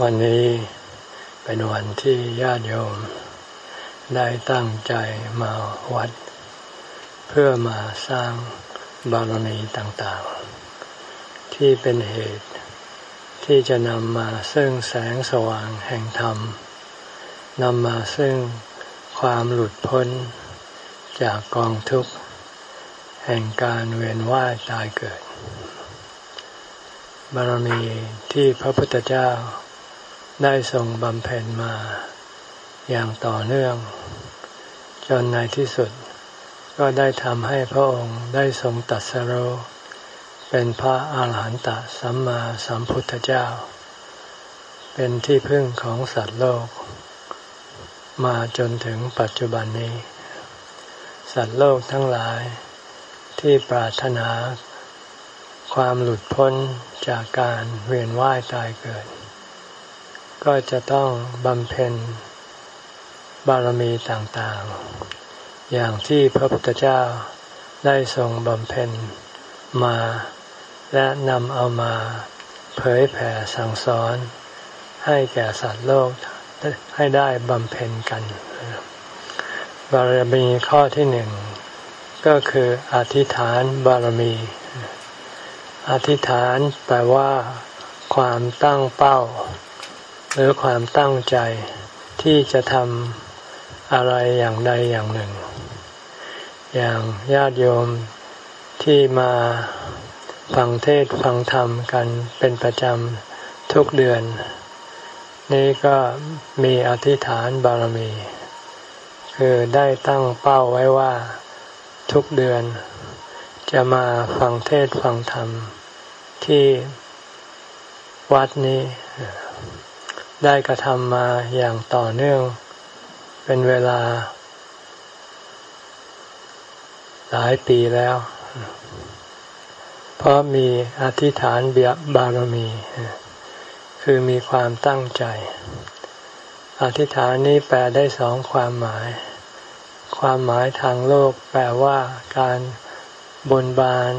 วันนี้เป็นวันที่ญาติโยม ได้ตั้งใจมาวัด เพื่อมาสร้างบารมีต่างๆ ที่เป็นเหตุที่จะนำมาซึ่งแสงสว่างแห่งธรรมนำมาซึ่งความหลุดพ้นจากกองทุกข์ แห่งการเวียนว่ายตายเกิด บารมีที่พระพุทธเจ้า ได้ทรงบำเพ็ญมาอย่างต่อเนื่อง จนในที่สุดก็ได้ทำให้พระองค์ได้ทรงตัดสรุเป็นพระอาหารหันตสัมมาสัมพุทธเจ้า เป็นที่พึ่งของสัตว์โลก มาจนถึงปัจจุบันนี้ สัตว์โลกทั้งหลายที่ปรารถนาความหลุดพ้นจากการเวียนว่ายตายเกิด ก็จะต้องบำเพ็ญบารมีต่างๆ อย่างที่พระพุทธเจ้าได้ทรงบำเพ็ญมา และนำเอามาเผยแผ่สั่งสอน ให้แก่สัตว์โลกให้ได้บำเพ็ญกัน บารมีข้อที่หนึ่ง ก็คืออธิษฐานบารมี อธิษฐานแปลว่า ความตั้งเป้า หรือความตั้งใจที่จะทำอะไรอย่างใดอย่างหนึ่ง อย่างญาติโยมที่มาฟังเทศฟังธรรมกันเป็นประจำทุกเดือน นี่ก็มีอธิษฐานบารมี คือได้ตั้งเป้าไว้ว่าทุกเดือน จะมาฟังเทศฟังธรรมที่วัดนี้ ได้กระทำมาอย่างต่อเนื่อง เป็นเวลา หลายปีแล้ว เพราะมีอธิษฐานเบียบารมี คือมีความตั้งใจ อธิษฐานนี้แปลได้สองความหมาย ความหมายทางโลกแปลว่าการบนบาน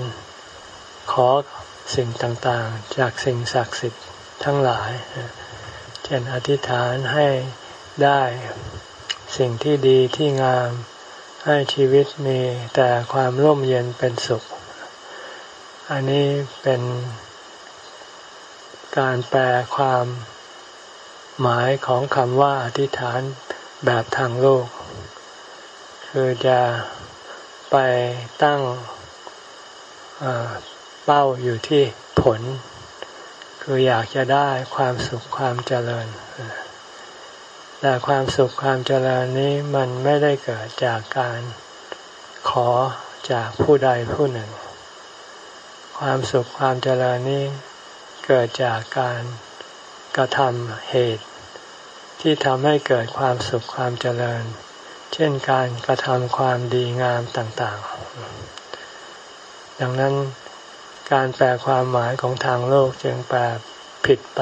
ขอสิ่งต่างๆ จากสิ่งศักดิ์สิทธิ์ทั้งหลาย เช่นอธิษฐานให้ได้สิ่งที่ดีที่งาม ให้ชีวิตมีแต่ความร่มเย็นเป็นสุข อันนี้เป็นการแปลความหมายของคำว่าอธิษฐานแบบทางโลก คือจะไปตั้งเป้าอยู่ที่ผล คืออยากจะได้ความสุขความเจริญ แต่ความสุขความเจริญนี้มันไม่ได้เกิดจากการขอจากผู้ใดผู้หนึ่ง ความสุขความเจริญนี้เกิดจากการกระทำเหตุ ที่ทำให้เกิดความสุขความเจริญ เช่นการกระทำความดีงามต่างๆ ดังนั้น การแปลความหมายของทางโลกจึงแปลผิดไป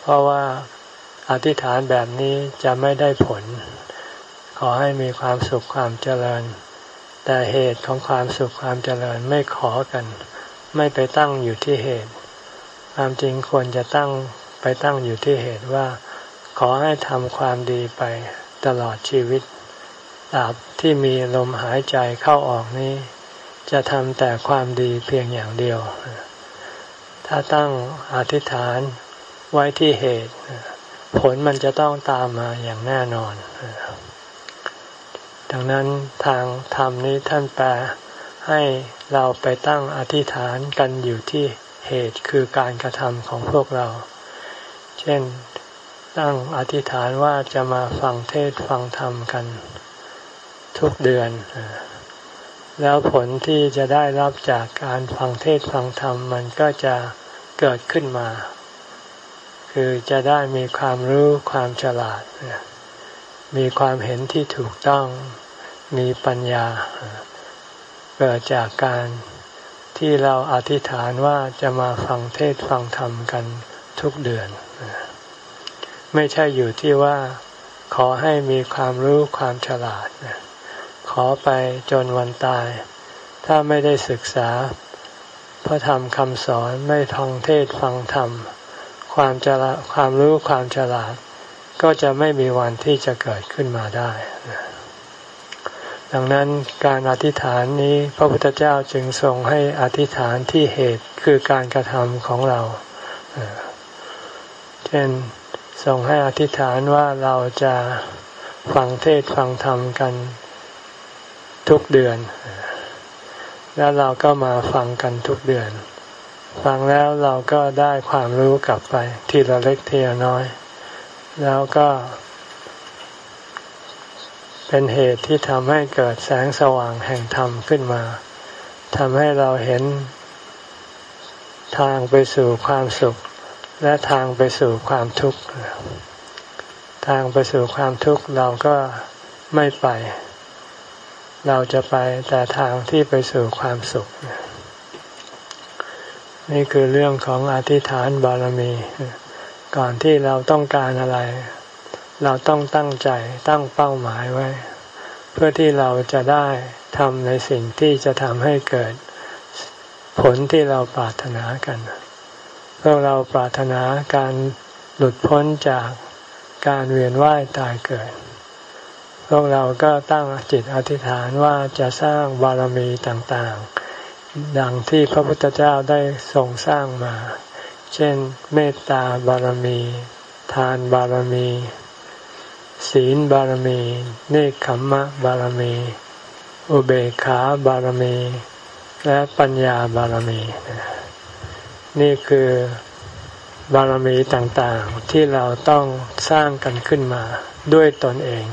เพราะว่าอธิษฐานแบบนี้จะไม่ได้ผล ขอให้มีความสุขความเจริญ แต่เหตุของความสุขความเจริญไม่ขอกัน ไม่ไปตั้งอยู่ที่เหตุ ความจริงควรจะตั้งไปตั้งอยู่ที่เหตุว่า ขอให้ทำความดีไปตลอดชีวิตตราบที่มีลมหายใจเข้าออกนี้ จะทำแต่ความดีเพียงอย่างเดียว ถ้าตั้งอธิษฐานไว้ที่เหตุ ผลมันจะต้องตามมาอย่างแน่นอน ดังนั้นทางธรรมนี้ท่านแปลให้เราไปตั้งอธิษฐานกันอยู่ที่เหตุคือการกระทำของพวกเรา เช่นตั้งอธิษฐานว่าจะมาฟังเทศฟังธรรมกัน ทุกเดือน แล้วผลที่จะได้รับจากการฟังเทศฟังธรรมมันก็จะเกิดขึ้นมา คือจะได้มีความรู้ความฉลาด มีความเห็นที่ถูกต้อง มีปัญญา เกิดจากการที่เราอธิษฐานว่าจะมาฟังเทศฟังธรรมกันทุกเดือน ไม่ใช่อยู่ที่ว่าขอให้มีความรู้ความฉลาด ขอไปจนวันตาย ถ้าไม่ได้ศึกษา พระธรรมคำสอนไม่ท่องเทศฟังธรรม ความฉลาดความรู้ความฉลาด ก็จะไม่มีวันที่จะเกิดขึ้นมาได้ ดังนั้นการอธิษฐานนี้พระพุทธเจ้าจึงทรงให้อธิษฐานที่เหตุคือการกระทำของเรา เช่นทรงให้อธิษฐานว่าเราจะฟังเทศฟังธรรมกัน ทุกเดือน แล้วเราก็มาฟังกันทุกเดือน ฟังแล้วเราก็ได้ความรู้กลับไป ทีละเล็กทีละน้อย แล้วก็ เป็นเหตุที่ทำให้เกิดแสงสว่างแห่งธรรมขึ้นมาทำให้เราเห็นทางไปสู่ความสุข และทางไปสู่ความทุกข์ ทางไปสู่ความทุกข์เราก็ไม่ไป เราจะไปแต่ทางที่ไปสู่ความสุข นี่คือเรื่องของอธิษฐานบารมี ก่อนที่เราต้องการอะไร เราต้องตั้งใจตั้งเป้าหมายไว้ เพื่อที่เราจะได้ทำในสิ่งที่จะทำให้เกิด ผลที่เราปรารถนากันพวกเราปรารถนาการหลุดพ้นจากการเวียนว่ายตายเกิด พวกเราก็ตั้งจิตอธิษฐานว่าจะสร้างบารมีต่างๆ ดังที่พระพุทธเจ้าได้ทรงสร้างมา เช่น เมตตาบารมี ทานบารมี ศีลบารมี เนคขมมะบารมี อุเบกขาบารมี และปัญญาบารมี นี่คือบารมีต่างๆที่เราต้องสร้างกันขึ้นมาด้วยตนเอง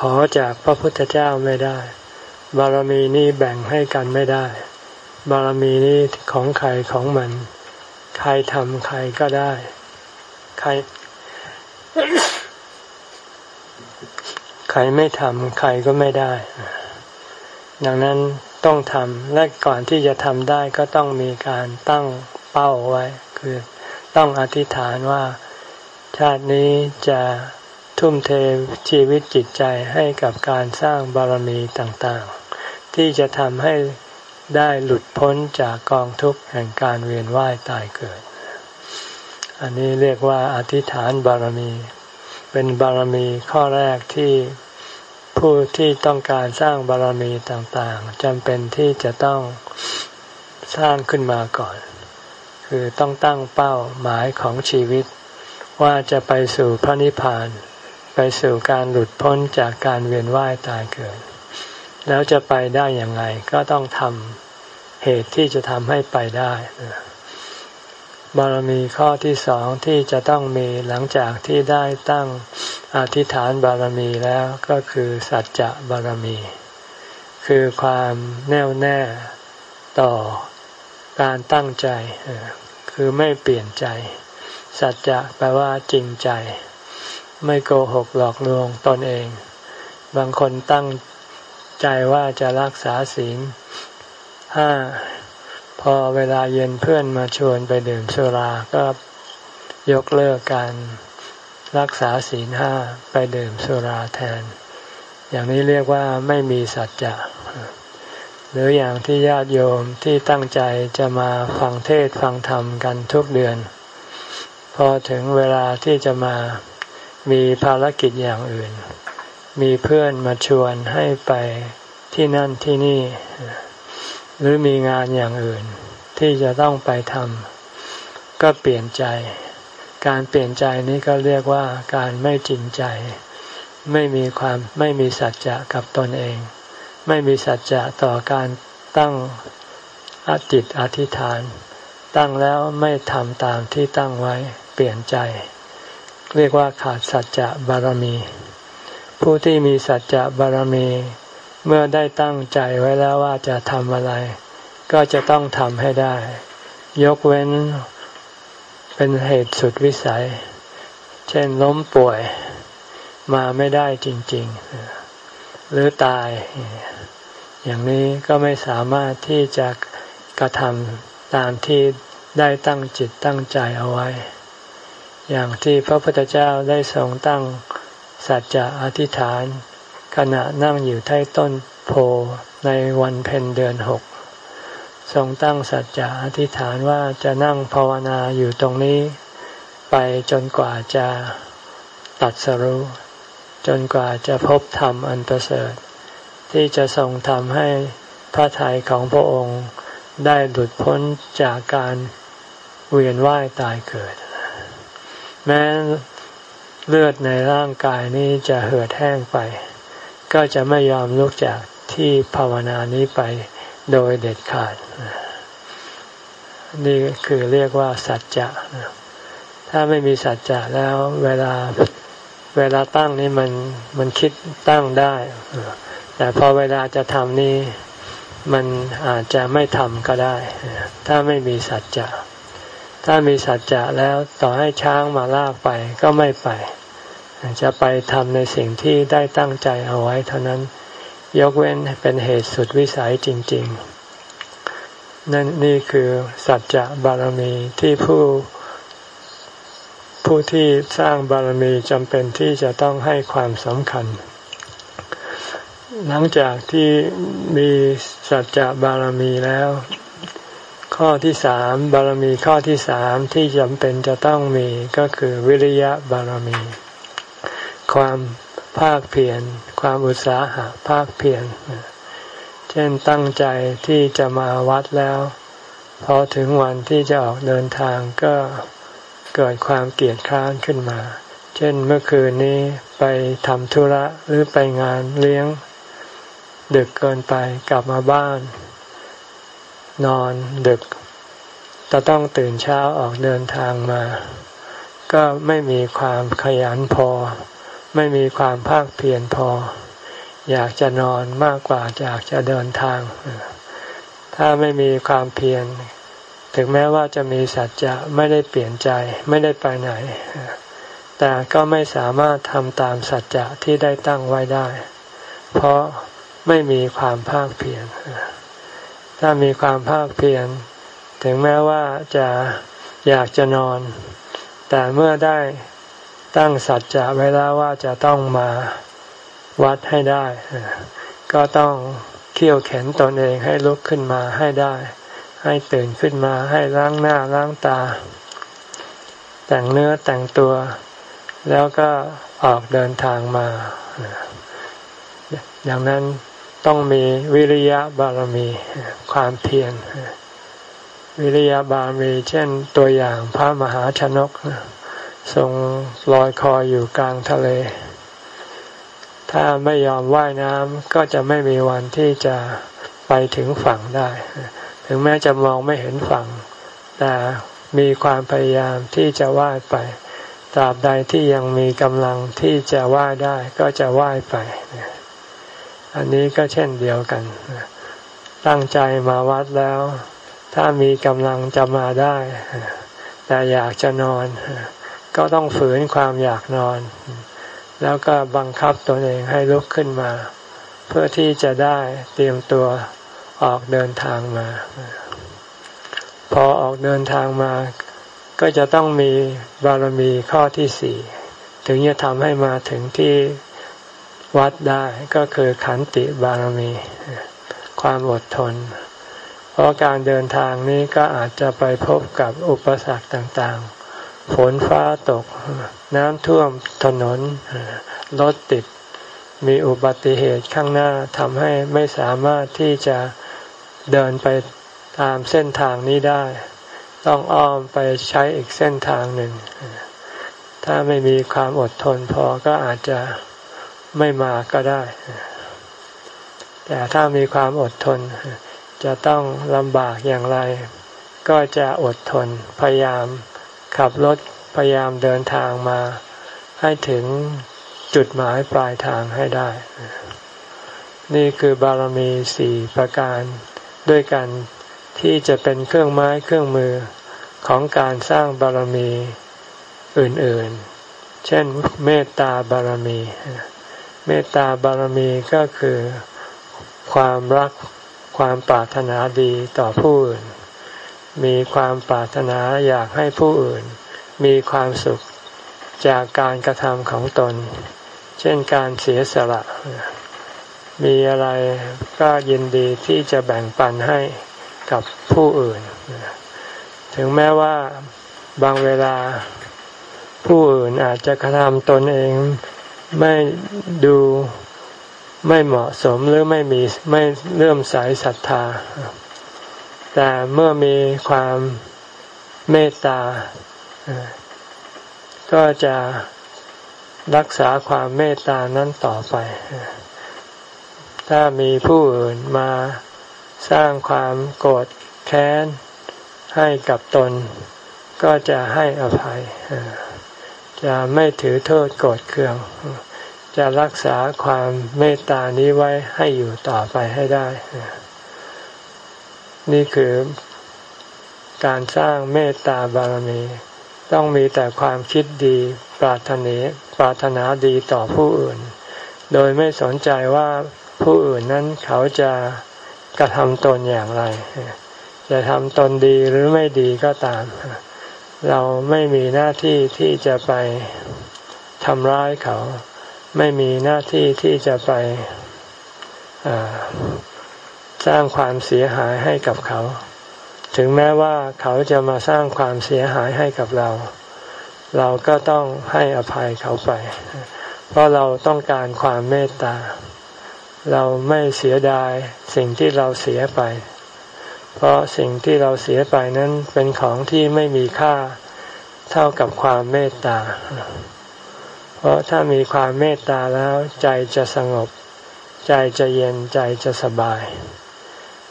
ขอจากพระพุทธเจ้าไม่ได้ บารมีนี้แบ่งให้กันไม่ได้ บารมีนี้ของใครของมัน ใครทำใครก็ได้ ใคร ใครไม่ทำใครก็ไม่ได้ ดังนั้นต้องทำและก่อนที่จะทำได้ก็ต้องมีการตั้งเป้าไว้ คือต้องอธิษฐานว่าชาตินี้จะ ทุ่มเทชีวิตจิตใจให้กับการสร้างบารมีต่างๆ ที่จะทำให้ได้หลุดพ้นจากกองทุกข์แห่งการเวียนว่ายตายเกิด อันนี้เรียกว่าอธิษฐานบารมี เป็นบารมีข้อแรกที่ผู้ที่ต้องการสร้างบารมีต่างๆจำเป็นที่จะต้องสร้างขึ้นมาก่อน คือต้องตั้งเป้าหมายของชีวิตว่าจะไปสู่พระนิพพาน ไปสู่การหลุดพ้นจากการเวียนว่ายตายเกิด แล้วจะไปได้อย่างไรก็ต้องทำเหตุที่จะทำให้ไปได้บารมีข้อที่สองที่จะต้องมีหลังจากที่ได้ตั้งอธิษฐานบารมีแล้วก็คือสัจจะบารมี คือความแน่วแน่ต่อการตั้งใจ คือไม่เปลี่ยนใจ สัจจะแปลว่าจริงใจ ไม่โกหกหลอกลวงตนเอง บางคนตั้งใจว่าจะรักษาศีลห้าพอเวลาเย็นเพื่อนมาชวนไปดื่มสุราก็ยกเลิกการรักษาศีลห้าไปดื่มสุราแทน อย่างนี้เรียกว่าไม่มีสัจจะหรืออย่างที่ญาติโยมที่ตั้งใจจะมาฟังเทศฟังธรรมกันทุกเดือน พอถึงเวลาที่จะมา มีภารกิจอย่างอื่น มีเพื่อนมาชวนให้ไปที่นั่นที่นี่ หรือมีงานอย่างอื่น ที่จะต้องไปทำก็เปลี่ยนใจ การเปลี่ยนใจนี้ก็เรียกว่าการไม่จริงใจ ไม่มีความไม่มีสัจจะกับตนเอง ไม่มีสัจจะต่อการตั้งอจิตอธิษฐาน ตั้งแล้วไม่ทำตามที่ตั้งไว้เปลี่ยนใจ เรียกว่าขาดสัจจะบารมี ผู้ที่มีสัจจะบารมี เมื่อได้ตั้งใจไว้แล้วว่าจะทำอะไร ก็จะต้องทำให้ได้ ยกเว้นเป็นเหตุสุดวิสัย เช่นล้มป่วยมาไม่ได้จริง ๆ หรือตาย อย่างนี้ก็ไม่สามารถที่จะกระทำตามที่ได้ตั้งจิตตั้งใจเอาไว้ อย่างที่พระพุทธเจ้าได้ทรงตั้งสัจจะอธิษฐาน ขณะนั่งอยู่ใต้ต้นโพในวันเพ็ญเดือนหกทรงตั้งสัจจะอธิษฐานว่าจะนั่งภาวนาอยู่ตรงนี้ ไปจนกว่าจะตัดสรุจนกว่าจะพบธรรมอันประเสริฐ ที่จะทรงทำให้พระทัยของพระองค์ได้หลุดพ้นจากการเวียนว่ายตายเกิด แม้เลือดในร่างกายนี้จะเหือดแห้งไป ก็จะไม่ยอมลุกจากที่ภาวนานี้ไปโดยเด็ดขาด นี่คือเรียกว่าสัจจะถ้าไม่มีสัจจะแล้วเวลาเวลาตั้งนี่มันมันคิดตั้งได้แต่พอเวลาจะทำนี่มันอาจจะไม่ทำก็ได้ ถ้าไม่มีสัจจะ ถ้ามีสัจจะแล้วต่อให้ช้างมาลากไปก็ไม่ไป จะไปทำในสิ่งที่ได้ตั้งใจเอาไว้เท่านั้น ยกเว้นเป็นเหตุสุดวิสัยจริง ๆ นั่นนี่คือสัจจะบารมีที่ผู้ ผู้ที่สร้างบารมีจำเป็นที่จะต้องให้ความสำคัญ หลังจากที่มีสัจจะบารมีแล้ว ข้อที่สามบารมีข้อที่สามที่จำเป็นจะต้องมีก็คือวิริยะบารมี ความภาคเพียรความอุตสาหะภาคเพียรเช่นตั้งใจที่จะมาวัดแล้วพอถึงวันที่จะออกเดินทางก็เกิดความเกลียดคร้านขึ้นมา เช่นเมื่อคืนนี้ไปทำธุระหรือไปงานเลี้ยง ดึกเกินไปกลับมาบ้าน นอนดึกจะต้องตื่นเช้าออกเดินทางมา ก็ไม่มีความขยันพอ ไม่มีความภาคเพียรพอ อยากจะนอนมากกว่าอยากจะเดินทาง ถ้าไม่มีความเพียรถึงแม้ว่าจะมีสัจจะไม่ได้เปลี่ยนใจไม่ได้ไปไหน แต่ก็ไม่สามารถทำตามสัจจะที่ได้ตั้งไว้ได้ เพราะไม่มีความภาคเพียร ถ้ามีความภาคเพียรถึงแม้ว่าจะอยากจะนอน แต่เมื่อได้ตั้งสัจจะไว้แล้วว่าจะต้องมาวัดให้ได้ ก็ต้องเขี่ยวเข็นตนเองให้ลุกขึ้นมาให้ได้ ให้ตื่นขึ้นมาให้ล้างหน้าล้างตา แต่งเนื้อแต่งตัว แล้วก็ออกเดินทางมา อย่างนั้น ต้องมีวิริยะบารมีความเพียรวิริยะบารมี เช่นตัวอย่างพระมหาชนกทรงลอยคออยู่กลางทะเล ถ้าไม่ยอมว่ายน้ำก็จะไม่มีวันที่จะไปถึงฝั่งได้ ถึงแม้จะมองไม่เห็นฝั่ง แต่มีความพยายามที่จะว่ายไปตราบใดที่ยังมีกำลังที่จะว่ายได้ก็จะว่ายไป อันนี้ก็เช่นเดียวกัน ตั้งใจมาวัดแล้ว ถ้ามีกำลังจะมาได้ แต่อยากจะนอน ก็ต้องฝืนความอยากนอน แล้วก็บังคับตนเองให้ลุกขึ้นมา เพื่อที่จะได้เตรียมตัวออกเดินทางมา พอออกเดินทางมา ก็จะต้องมีบารมีข้อที่สี่ถึงจะทำให้มาถึงที่ วัดได้ก็คือขันติบารมี ความอดทน เพราะการเดินทางนี้ก็อาจจะไปพบกับอุปสรรคต่างๆ ฝนฟ้าตก น้ำท่วมถนน รถติด มีอุบัติเหตุข้างหน้าทำให้ไม่สามารถที่จะเดินไปตามเส้นทางนี้ได้ ต้องอ้อมไปใช้อีกเส้นทางหนึ่ง ถ้าไม่มีความอดทนพอก็อาจจะ ไม่มาก็ได้ แต่ถ้ามีความอดทน จะต้องลำบากอย่างไร ก็จะอดทน พยายามขับรถพยายามเดินทางมา ให้ถึงจุดหมายปลายทางให้ได้ นี่คือบารมีสี่ประการด้วยกันที่จะเป็นเครื่องไม้เครื่องมือของการสร้างบารมีอื่นๆ เช่นเมตตาบารมี เมตตาบารมีก็คือความรักความปรารถนาดีต่อผู้อื่น มีความปรารถนาอยากให้ผู้อื่น มีความสุขจากการกระทำของตน เช่นการเสียสละ มีอะไรก็ยินดีที่จะแบ่งปันให้กับผู้อื่น ถึงแม้ว่าบางเวลาผู้อื่นอาจจะกระทำตนเอง ไม่ดูไม่เหมาะสมหรือไม่มีไม่เลื่อมใสศรัทธา แต่เมื่อมีความเมตตา ก็จะรักษาความเมตตานั้นต่อไป ถ้ามีผู้อื่นมาสร้างความโกรธแค้นให้กับตน ก็จะให้อภัย จะไม่ถือโทษโกรธเคือง จะรักษาความเมตตานี้ไว้ให้อยู่ต่อไปให้ได้ นี่คือการสร้างเมตตาบารมี ต้องมีแต่ความคิดดีปรารถนาปรารถนาดีต่อผู้อื่น โดยไม่สนใจว่าผู้อื่นนั้นเขาจะกระทำตนอย่างไร จะทำตนดีหรือไม่ดีก็ตามเเราไม่มีหน้าที่ที่จะไปทำร้ายเขา ไม่มีหน้าที่ที่จะไปสร้างความเสียหายให้กับเขา ถึงแม้ว่าเขาจะมาสร้างความเสียหายให้กับเรา เราก็ต้องให้อภัยเขาไป เพราะเราต้องการความเมตตา เราไม่เสียดายสิ่งที่เราเสียไป เพราะสิ่งที่เราเสียไปนั้นเป็นของที่ไม่มีค่าเท่ากับความเมตตา เพราะถ้ามีความเมตตาแล้วใจจะสงบ ใจจะเย็นใจจะสบาย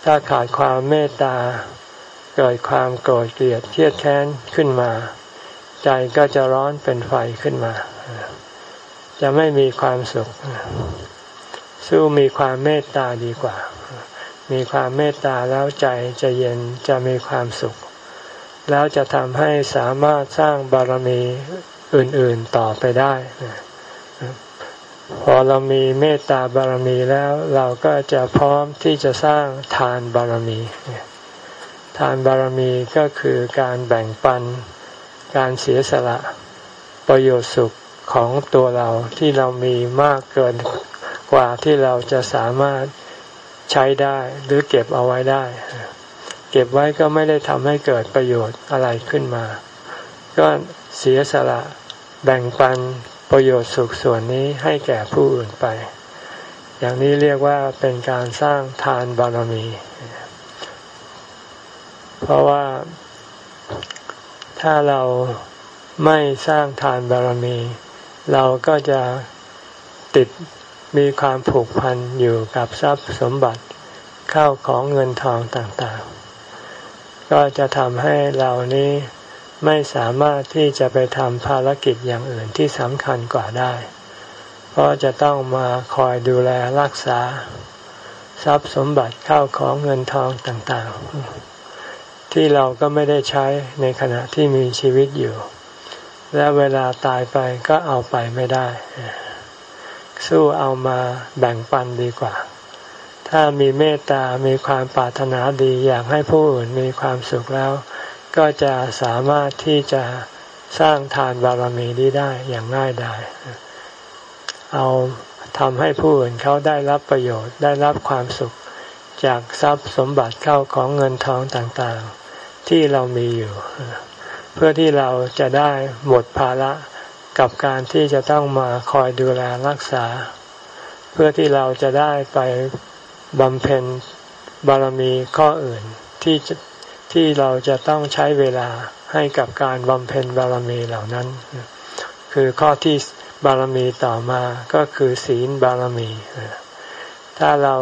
ถ้าขาดความเมตตา เกิดความโกรธเกลียดเครียดแค้นขึ้นมา ใจก็จะร้อนเป็นไฟขึ้นมา จะไม่มีความสุข สู้มีความเมตตาดีกว่า มีความเมตตาแล้วใจจะเย็นจะมีความสุข แล้วจะทำให้สามารถสร้างบารมีอื่นๆต่อไปได้ พอเรามีเมตตาบารมีแล้วเราก็จะพร้อมที่จะสร้างทานบารมี ทานบารมีก็คือการแบ่งปัน การเสียสละประโยชน์สุขของตัวเราที่เรามีมากเกินกว่าที่เราจะสามารถ ใช้ได้หรือเก็บเอาไว้ได้ เก็บไว้ก็ไม่ได้ทำให้เกิดประโยชน์อะไรขึ้นมา ก็เสียสละแบ่งปันประโยชน์สุขส่วนนี้ให้แก่ผู้อื่นไป อย่างนี้เรียกว่าเป็นการสร้างทานบารมี เพราะว่าถ้าเราไม่สร้างทานบารมี เราก็จะติด มีความผูกพันอยู่กับทรัพย์สมบัติเข้าของเงินทองต่างๆ ก็จะทำให้เรานี้ไม่สามารถที่จะไปทำภารกิจอย่างอื่นที่สำคัญกว่าได้ เพราะจะต้องมาคอยดูแลรักษา ทรัพย์สมบัติเข้าของเงินทองต่างๆ ที่เราก็ไม่ได้ใช้ในขณะที่มีชีวิตอยู่ และเวลาตายไปก็เอาไปไม่ได้ สู้เอามาแบ่งปันดีกว่า ถ้ามีเมตตา มีความปรารถนาดีอยากให้ผู้อื่นมีความสุขแล้ว ก็จะสามารถที่จะสร้างทานบารมีนี้ได้อย่างง่ายดายเอาทำให้ผู้อื่นเขาได้รับประโยชน์ได้รับความสุข จากทรัพย์สมบัติเข้าของเงินทองต่างๆ ที่เรามีอยู่ เพื่อที่เราจะได้หมดภาระ กับการที่จะต้องมาคอยดูแลรักษา เพื่อที่เราจะได้ไปบำเพ็ญบารมีข้ออื่นที่ที่เราจะต้องใช้เวลาให้กับการบำเพ็ญบารมีเหล่านั้น คือข้อที่บารมีต่อมาก็คือศีลบารมี ถ้าเรา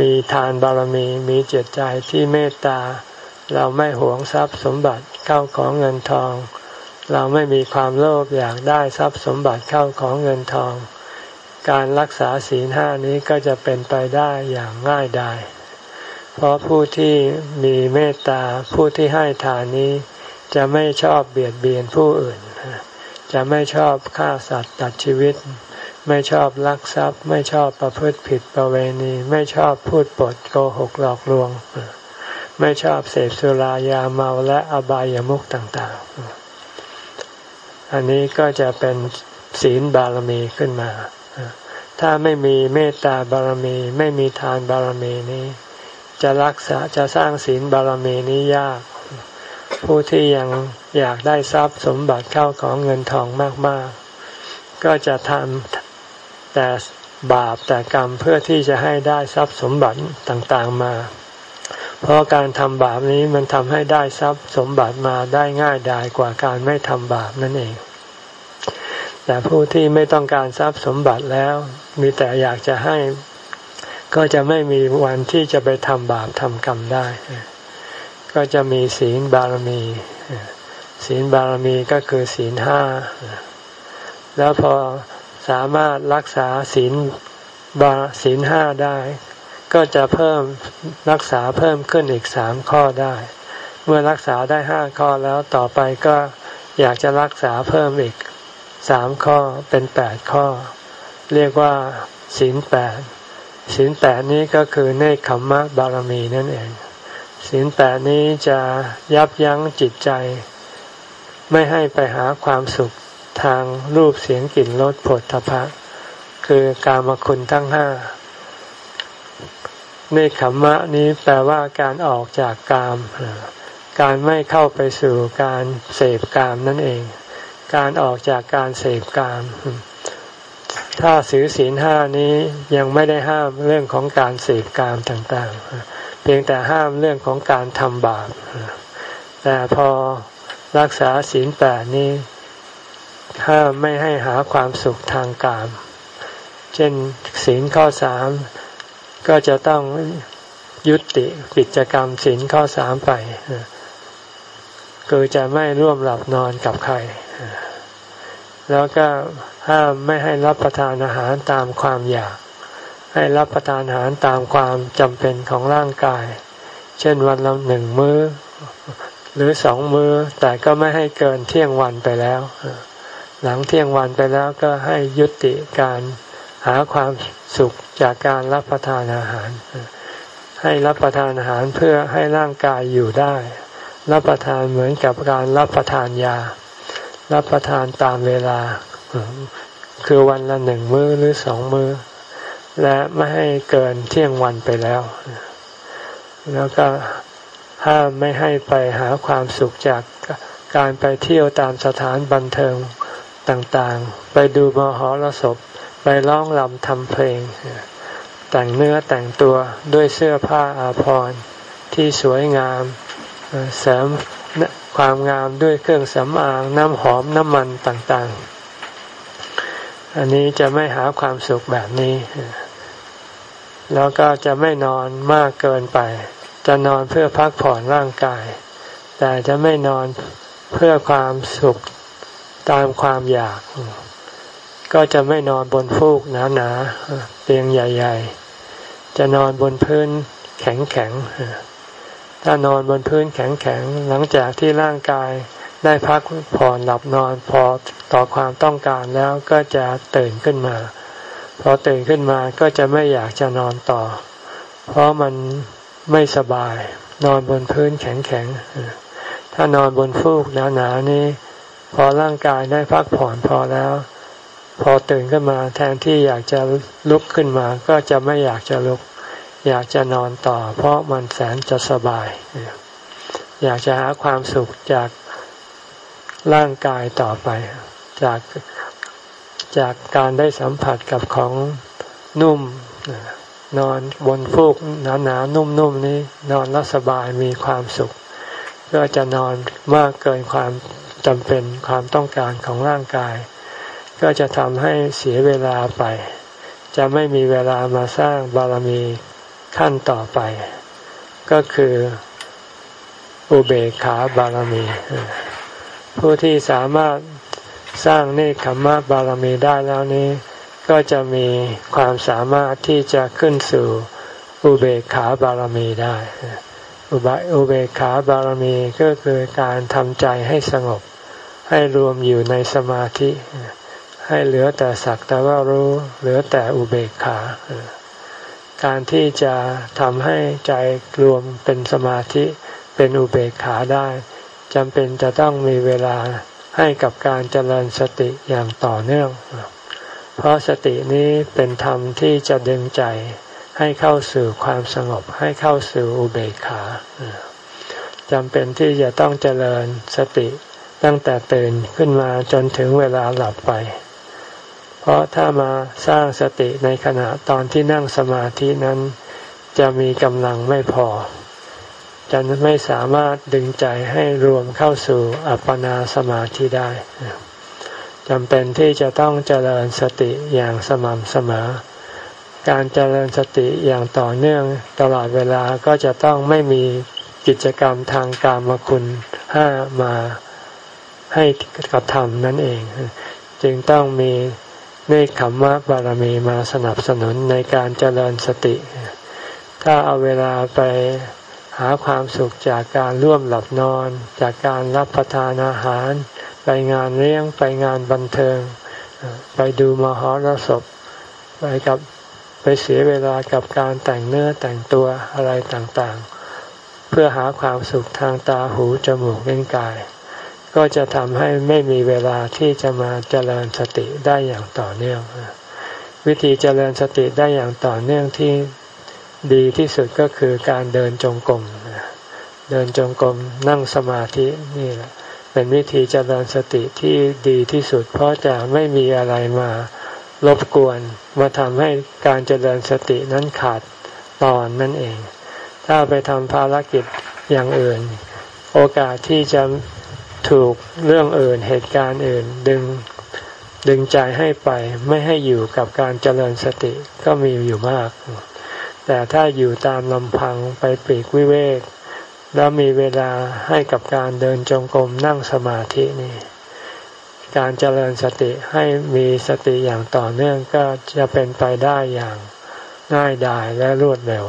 มีทานบารมีมีเจตใจที่เมตตา เราไม่หวงทรัพย์สมบัติเข้าของเงินทอง เราไม่มีความโลภอยากได้ทรัพย์สมบัติเข้าของเงินทอง การรักษาศีลห้านี้ก็จะเป็นไปได้อย่างง่ายดายเพราะผู้ที่มีเมตตาผู้ที่ให้ทานนี้ จะไม่ชอบเบียดเบียนผู้อื่น จะไม่ชอบฆ่าสัตว์ตัดชีวิต ไม่ชอบลักทรัพย์ ไม่ชอบประพฤติผิดประเวณี ไม่ชอบพูดปดโกหกหลอกลวง ไม่ชอบเสพสุรายาเมาและอบายามุขต่างๆ อันนี้ก็จะเป็นศีลบารมีขึ้นมา ถ้าไม่มีเมตตาบารมี ไม่มีทานบารมีนี้ จะรักษาจะสร้างศีลบารมีนี้ยาก ผู้ที่ยังอยากได้ทรัพย์สมบัติเข้าของเงินทองมาก ๆ ก็จะทำแต่บาปแต่กรรมเพื่อที่จะให้ได้ทรัพย์สมบัติต่างๆมา เพราะการทำบาปนี้มันทำให้ได้ทรัพย์สมบัติมาได้ง่ายดายกว่าการไม่ทำบาปนั่นเอง แต่ผู้ที่ไม่ต้องการทรัพย์สมบัติแล้ว มีแต่อยากจะให้ก็จะไม่มีวันที่จะไปทำบาปทำกรรมได้ ก็จะมีศีลบารมี ศีลบารมีก็คือศีลห้า แล้วพอสามารถรักษาศีลบาศีลห้าได้ ก็จะเพิ่มรักษาเพิ่มขึ้นอีกสามข้อได้ เมื่อรักษาได้ห้าข้อแล้วต่อไปก็อยากจะรักษาเพิ่มอีกสามข้อเป็นแปดข้อ เรียกว่าศีลแปดศีลแปดนี้ก็คือเนคขมมะบารมีนั่นเองศีลแปดนี้จะยับยั้งจิตใจ ไม่ให้ไปหาความสุขทางรูปเสียงกลิ่นรสผลทพะ คือกามคุณทั้งห้า เนคขมมะนี้แปลว่าการออกจากกาม การไม่เข้าไปสู่การเสพกามนั่นเอง การออกจากการเสพกาม ถ้าสือศีลห้านี้ยังไม่ได้ห้ามเรื่องของการเสพกามต่างๆ เพียงแต่ห้ามเรื่องของการทำบาป แต่พอรักษาศีลแปดนี้ห้ามไม่ให้หาความสุขทางกาม เช่นศีลข้อสาม ก็จะต้องยุติกิจกรรมศีลข้อสามไปคือจะไม่ร่วมหลับนอนกับใคร แล้วก็ห้ามไม่ให้รับประทานอาหารตามความอยาก ให้รับประทานอาหารตามความจำเป็นของร่างกาย เช่นวันละหนึ่งมือ้อ หรือสองมือ้อ แต่ก็ไม่ให้เกินเที่ยงวันไปแล้ว หลังเที่ยงวันไปแล้วก็ให้ยุติการ หาความสุขจากการรับประทานอาหาร ให้รับประทานอาหารเพื่อให้ร่างกายอยู่ได้ รับประทานเหมือนกับการรับประทานยา รับประทานตามเวลา คือวันละหนึ่งมื้อหรือสองมื้อ และไม่ให้เกินเที่ยงวันไปแล้ว แล้วก็ห้ามไม่ให้ไปหาความสุขจากการไปเที่ยวตามสถานบันเทิงต่างๆ ไปดูมหรสพ ไปร้องรำทำเพลง แต่งเนื้อแต่งตัวด้วยเสื้อผ้าอาภรณ์ที่สวยงามเสริมความงามด้วยเครื่องสำอางน้ำหอมน้ำมันต่างๆ อันนี้จะไม่หาความสุขแบบนี้ แล้วก็จะไม่นอนมากเกินไป จะนอนเพื่อพักผ่อนร่างกาย แต่จะไม่นอนเพื่อความสุขตามความอยาก ก็จะไม่นอนบนฟูกหนาๆเตียงใหญ่ ๆ จะนอนบนพื้นแข็งๆถ้านอนบนพื้นแข็งๆหลังจากที่ร่างกายได้พักผ่อนหลับนอนพอต่อความต้องการแล้วก็จะตื่นขึ้นมา พอตื่นขึ้นมาก็จะไม่อยากจะนอนต่อ เพราะมันไม่สบาย นอนบนพื้นแข็งๆถ้านอนบนฟูกหนาๆนี้ พอร่างกายได้พักผ่อนพอแล้ว พอตื่นขึ้นมาแทนที่อยากจะลุกขึ้นมา ก็จะไม่อยากจะลุก อยากจะนอนต่อ เพราะมันแสนจะสบาย อยากจะหาความสุขจากร่างกายต่อไป จากจากการได้สัมผัสกับของนุ่มนอนบนฟูกหนาหนานุ่มๆนนี้ นอนแล้วสบายมีความสุข ก็จะนอนมากเกินความจำเป็นความต้องการของร่างกาย ก็จะทำให้เสียเวลาไป จะไม่มีเวลามาสร้างบารมีขั้นต่อไป ก็คืออุเบกขาบารมี ผู้ที่สามารถสร้างเนคขมะบารมีได้แล้วนี้ ก็จะมีความสามารถที่จะขึ้นสู่อุเบกขาบารมีได้ อุบอุเบกขาบารมีก็คือการทำใจให้สงบ ให้รวมอยู่ในสมาธิ ให้เหลือแต่สักแต่ว่ารู้เหลือแต่อุเบกขา การที่จะทำให้ใจรวมเป็นสมาธิเป็นอุเบกขาได้จำเป็นจะต้องมีเวลาให้กับการเจริญสติอย่างต่อเนื่อง เพราะสตินี้เป็นธรรมที่จะดึงใจให้เข้าสู่ความสงบให้เข้าสู่อุเบกขาจำเป็นที่จะต้องเจริญสติตั้งแต่ตื่นขึ้นมาจนถึงเวลาหลับไป เพราะถ้ามาสร้างสติในขณะตอนที่นั่งสมาธินั้น จะมีกำลังไม่พอจะไม่สามารถดึงใจให้รวมเข้าสู่อัปปนาสมาธิได้จำเป็นที่จะต้องเจริญสติอย่างสม่ำเสมอ การเจริญสติอย่างต่อเนื่องตลอดเวลาก็จะต้องไม่มีกิจกรรมทางกามคุณห้ามาให้กับธรรมนั่นเอง จึงต้องมี เนคขมมะบารมีมาสนับสนุนในการเจริญสติ ถ้าเอาเวลาไปหาความสุขจากการร่วมหลับนอน จากการรับประทานอาหาร ไปงานเลี้ยงไปงานบันเทิง ไปดูมหรสพไปกับไปเสียเวลากับการแต่งเนื้อแต่งตัวอะไรต่างๆ เพื่อหาความสุขทางตาหูจมูกเล่นกาย ก็จะทำให้ไม่มีเวลาที่จะมาเจริญสติได้อย่างต่อเนื่อง วิธีเจริญสติได้อย่างต่อเนื่องที่ดีที่สุดก็คือการเดินจงกรมเดินจงกรมนั่งสมาธินี่แหละเป็นวิธีเจริญสติที่ดีที่สุด เพราะจะไม่มีอะไรมารบกวน มาทำให้การเจริญสตินั้นขาดตอนนั่นเอง ถ้าไปทำภารกิจอย่างอื่น โอกาสที่จะ ถูกเรื่องอื่นเหตุการณ์อื่นดึงดึงใจให้ไปไม่ให้อยู่กับการเจริญสติก็มีอยู่มาก แต่ถ้าอยู่ตามลำพังไปปีกวิเวก แล้วมีเวลาให้กับการเดินจงกรมนั่งสมาธินี่การเจริญสติให้มีสติอย่างต่อเนื่องก็จะเป็นไปได้อย่างง่ายดายและรวดเร็ว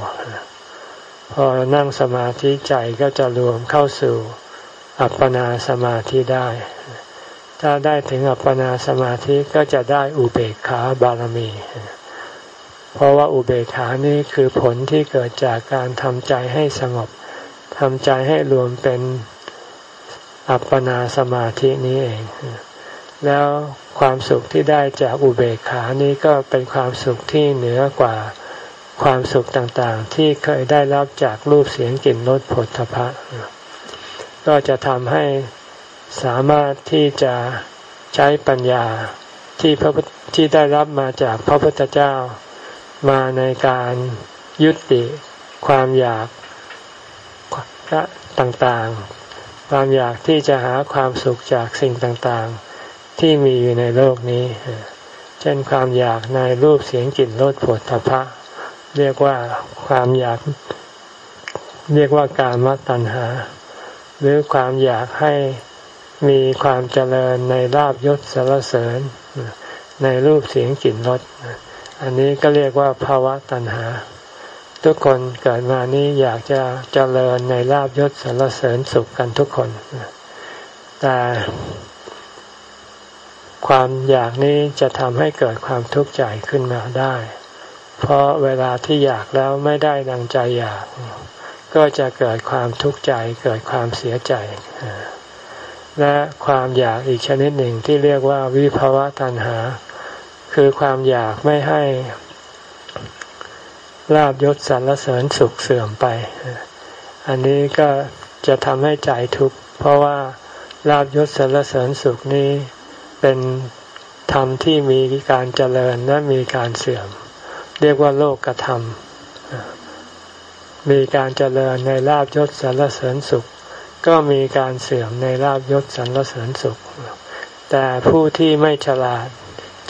พอนั่งสมาธิใจก็จะรวมเข้าสู่ อัปปนาสมาธิได้ ถ้าได้ถึงอัปปนาสมาธิก็จะได้อุเบกขาบารมี เพราะว่าอุเบกขานี้คือผลที่เกิดจากการทำใจให้สงบทำใจให้รวมเป็นอัปปนาสมาธินี้เอง แล้วความสุขที่ได้จากอุเบกขานี้ก็เป็นความสุขที่เหนือกว่าความสุขต่างๆ ที่เคยได้รับจากรูปเสียงกลิ่นรสผลทพะ ก็จะทำให้สามารถที่จะใช้ปัญญาที่พระที่ได้รับมาจากพระพุทธเจ้า มาในการยุติความอยากต่างๆ ความอยากที่จะหาความสุขจากสิ่งต่างๆ ที่มีอยู่ในโลกนี้ เช่นความอยากในรูปเสียงกลิ่นรสผลทพะ เรียกว่าความอยาก เรียกว่าการมัตัณหา หรือความอยากให้มีความเจริญในลาบยศสารเสริญ ในรูปเสียงกลิ่นรสอันนี้ก็เรียกว่าภาวะตัณหา ทุกคนเกิดมานี้อยากจะเจริญในลาบยศสารเสริญสุขกันทุกคน แต่ความอยากนี้จะทำให้เกิดความทุกข์ใจขึ้นมาได้ เพราะเวลาที่อยากแล้วไม่ได้ดังใจอยาก ก็จะเกิดความทุกข์ใจเกิดความเสียใจ และความอยากอีกชนิดหนึ่งที่เรียกว่าวิภาวะตัณหา คือความอยากไม่ให้ลาบยศสรรเสริญสุขเสื่อมไป อันนี้ก็จะทำให้ใจทุกข์เพราะว่าลาบยศสรรเสริญสุขนี้เป็นธรรมที่มีการเจริญและมีการเสื่อม เรียกว่าโลกกระทำ มีการเจริญในลาบยศสรรเสริญสุข ก็มีการเสื่อมในลาบยศสรรเสริญสุข แต่ผู้ที่ไม่ฉลาด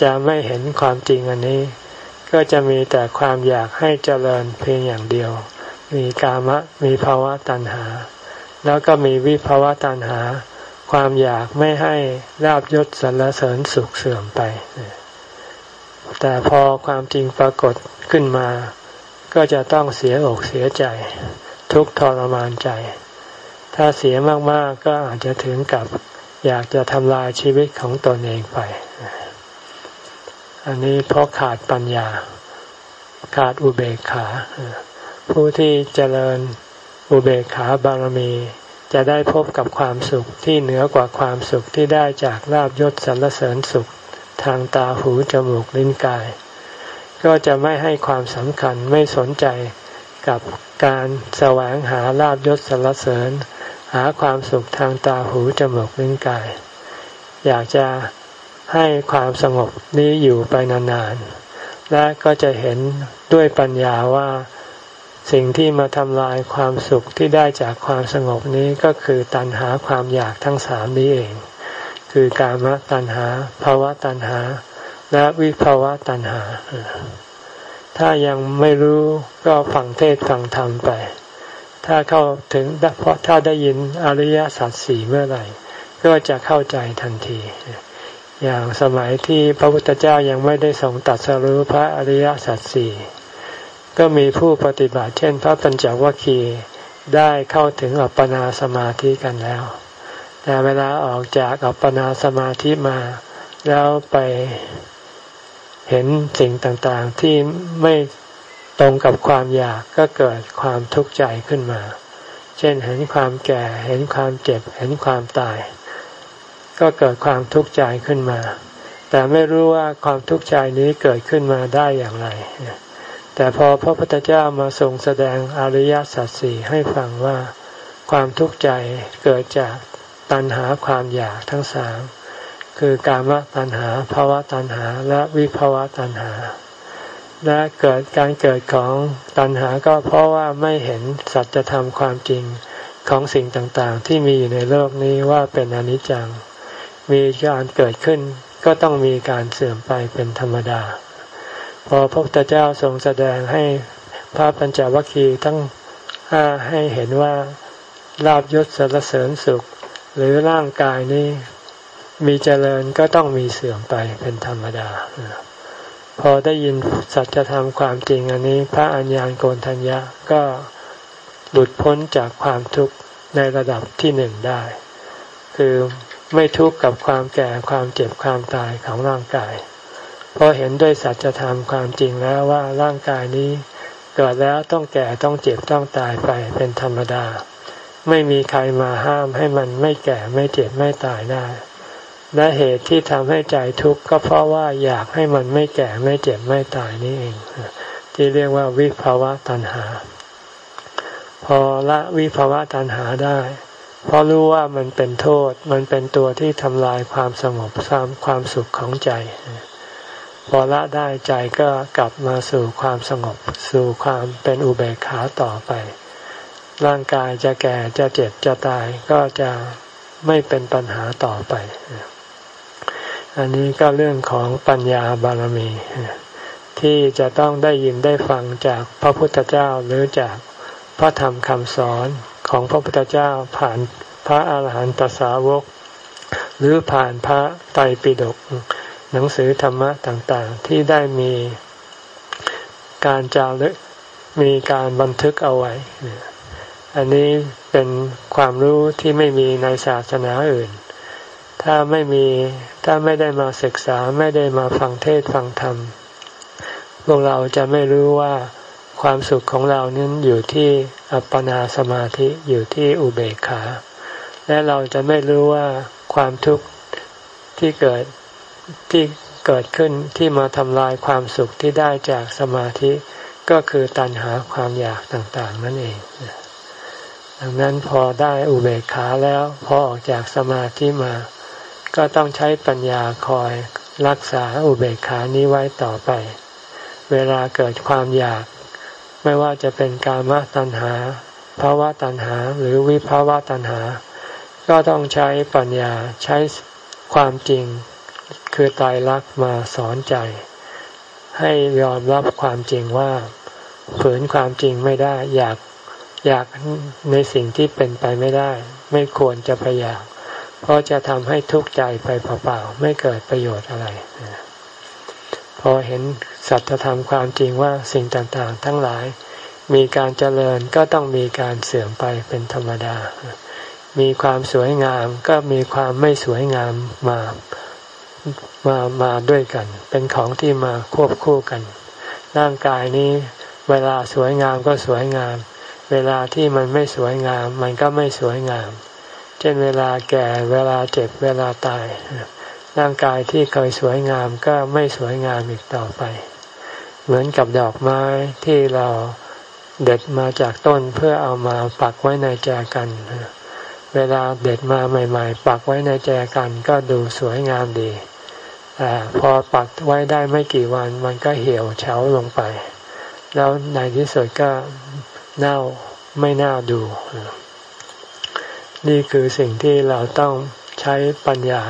จะไม่เห็นความจริงอันนี้ ก็จะมีแต่ความอยากให้เจริญเพียงอย่างเดียว มีกามะมีภาวะตัณหา แล้วก็มีวิภาวะตัณหา ความอยากไม่ให้ลาบยศสรรเสริญสุขเสื่อมไป แต่พอความจริงปรากฏขึ้นมา ก็จะต้องเสียอกเสียใจ ทุกทรมานใจ ถ้าเสียมากๆก็อาจจะถึงกับอยากจะทำลายชีวิตของตนเองไป อันนี้เพราะขาดปัญญา ขาดอุเบกขา ผู้ที่เจริญอุเบกขาบารมี จะได้พบกับความสุขที่เหนือกว่าความสุขที่ได้จากลาบยศสรรเสริญสุข ทางตาหูจมูกลิ้นกาย ก็จะไม่ให้ความสำคัญไม่สนใจกับการแสวงหาลาบยศสรรเสริญ หาความสุขทางตาหูจมูกลิ้นกาย อยากจะให้ความสงบนี้อยู่ไปนานๆ และก็จะเห็นด้วยปัญญาว่าสิ่งที่มาทำลายความสุขที่ได้จากความสงบนี้ก็คือตัณหาความอยากทั้งสามนี้เอง คือกามตัณหาภาวะตัณหา และวิภาวะตัณหา ถ้ายังไม่รู้ก็ฟังเทศฟังธรรมไป ถ้าเข้าถึงเพราะถ้าได้ยินอริยสัจสี่เมื่อไหร่ ก็จะเข้าใจทันที อย่างสมัยที่พระพุทธเจ้ายังไม่ได้ทรงตัดสรู้พระอริยสัจสี่ก็มีผู้ปฏิบัติ เช่น พระปัญจวัคคีย์ได้เข้าถึงอัปปนาสมาธิกันแล้ว แต่เวลาออกจากอัปปนาสมาธิมา แล้วไป เห็นสิ่งต่างๆที่ไม่ตรงกับความอยากก็เกิดความทุกข์ใจขึ้นมา เช่นเห็นความแก่ เห็นความเจ็บ เห็นความตาย ก็เกิดความทุกข์ใจขึ้นมา แต่ไม่รู้ว่าความทุกข์ใจนี้เกิดขึ้นมาได้อย่างไร แต่พอพระพุทธเจ้ามาทรงแสดงอริยสัจสี่ให้ฟังว่า ความทุกข์ใจเกิดจากตัณหาความอยากทั้งสาม คือกามตัณหาภาวะตัณหาและวิภาวะตัณหา และเกิดการเกิดของตัณหาก็เพราะว่าไม่เห็นสัจธรรมความจริงของสิ่งต่างๆ ที่มีอยู่ในโลกนี้ว่าเป็นอนิจจัง มีการเกิดขึ้นก็ต้องมีการเสื่อมไปเป็นธรรมดา พอพระพุทธเจ้าทรงแสดงให้พระปัญจวัคคีย์ทั้งห้าให้เห็นว่าลาบยศสรรเสริญสุข หรือร่างกายนี้ มีเจริญก็ต้องมีเสื่อมไปเป็นธรรมดา พอได้ยินสัจธรรมความจริงอันนี้ พระอัญญาณโกนทัญญาก็หลุดพ้นจากความทุกข์ในระดับที่หนึ่งได้ คือไม่ทุกข์กับความแก่ความเจ็บความตายของร่างกายพราะเห็นด้วยสัจธรรมความจริงแล้วว่าร่างกายนี้เกิดแล้วต้องแก่ต้องเจ็บต้องตายไปเป็นธรรมดา ไม่มีใครมาห้ามให้มันไม่แก่ไม่เจ็บไม่ตายได้ และเหตุที่ทำให้ใจทุกข์ก็เพราะว่าอยากให้มันไม่แก่ไม่เจ็บไม่ตายนี่เอง ที่เรียกว่าวิภาวะตัณหา พอละวิภาวะตัณหาได้ เพราะรู้ว่ามันเป็นโทษ มันเป็นตัวที่ทำลายความสงบสามความสุขของใจ พอละได้ใจก็กลับมาสู่ความสงบ สู่ความเป็นอุเบกขาต่อไป ร่างกายจะแก่จะเจ็บจะตายก็จะไม่เป็นปัญหาต่อไป อันนี้ก็เรื่องของปัญญาบารมี ที่จะต้องได้ยินได้ฟังจากพระพุทธเจ้าหรือจากพระธรรมคำสอนของพระพุทธเจ้าผ่านพระอาหารหันตสาวก หรือผ่านพระไตรปิฎกหนังสือธรรมะต่างๆ ที่ได้มีการจารึกมีการบันทึกเอาไว้ อันนี้เป็นความรู้ที่ไม่มีในศาสนาอื่น ถ้าไม่มีถ้าไม่ได้มาศึกษาไม่ได้มาฟังเทศฟังธรรม พวกเราจะไม่รู้ว่าความสุขของเรานั้นอยู่ที่อัปปนาสมาธิอยู่ที่อุเบกขา และเราจะไม่รู้ว่าความทุกข์ที่เกิดที่เกิดขึ้นที่มาทำลายความสุขที่ได้จากสมาธิ ก็คือตัณหาความอยากต่างๆ นั่นเอง ดังนั้นพอได้อุเบกขาแล้วพอออกจากสมาธิมา ก็ต้องใช้ปัญญาคอยรักษาอุเบกขานี้ไว้ต่อไป เวลาเกิดความอยาก ไม่ว่าจะเป็นกามตัณหาภาวะตัณหาหรือวิภาวะตัณหา ก็ต้องใช้ปัญญาใช้ความจริง คือตายรักมาสอนใจ ให้ยอมรับความจริงว่า ฝืนความจริงไม่ได้อยากอยากในสิ่งที่เป็นไปไม่ได้ ไม่ควรจะพยายาม เพราะจะทำให้ทุกข์ใจไปเปล่าๆไม่เกิดประโยชน์อะไร พอเห็นสัจธรรมความจริงว่าสิ่งต่างๆ ทั้งหลาย มีการเจริญก็ต้องมีการเสื่อมไปเป็นธรรมดา มีความสวยงามก็มีความไม่สวยงามมามามาด้วยกัน เป็นของที่มาควบคู่กัน ร่างกายนี้เวลาสวยงามก็สวยงาม เวลาที่มันไม่สวยงาม มันก็ไม่สวยงาม เช่นเวลาแก่เวลาเจ็บเวลาตาย ร่างกายที่เคยสวยงามก็ไม่สวยงามอีกต่อไป เหมือนกับดอกไม้ที่เราเด็ดมาจากต้นเพื่อเอามาปักไว้ในแจกัน เวลาเด็ดมาใหม่ ๆ ปักไว้ในแจกันก็ดูสวยงามดีแต่พอปักไว้ได้ไม่กี่วันมันก็เหี่ยวเฉาลงไป แล้วในที่สุดก็เน่าไม่น่าดู นี่คือสิ่งที่เราต้องใช้ปัญญา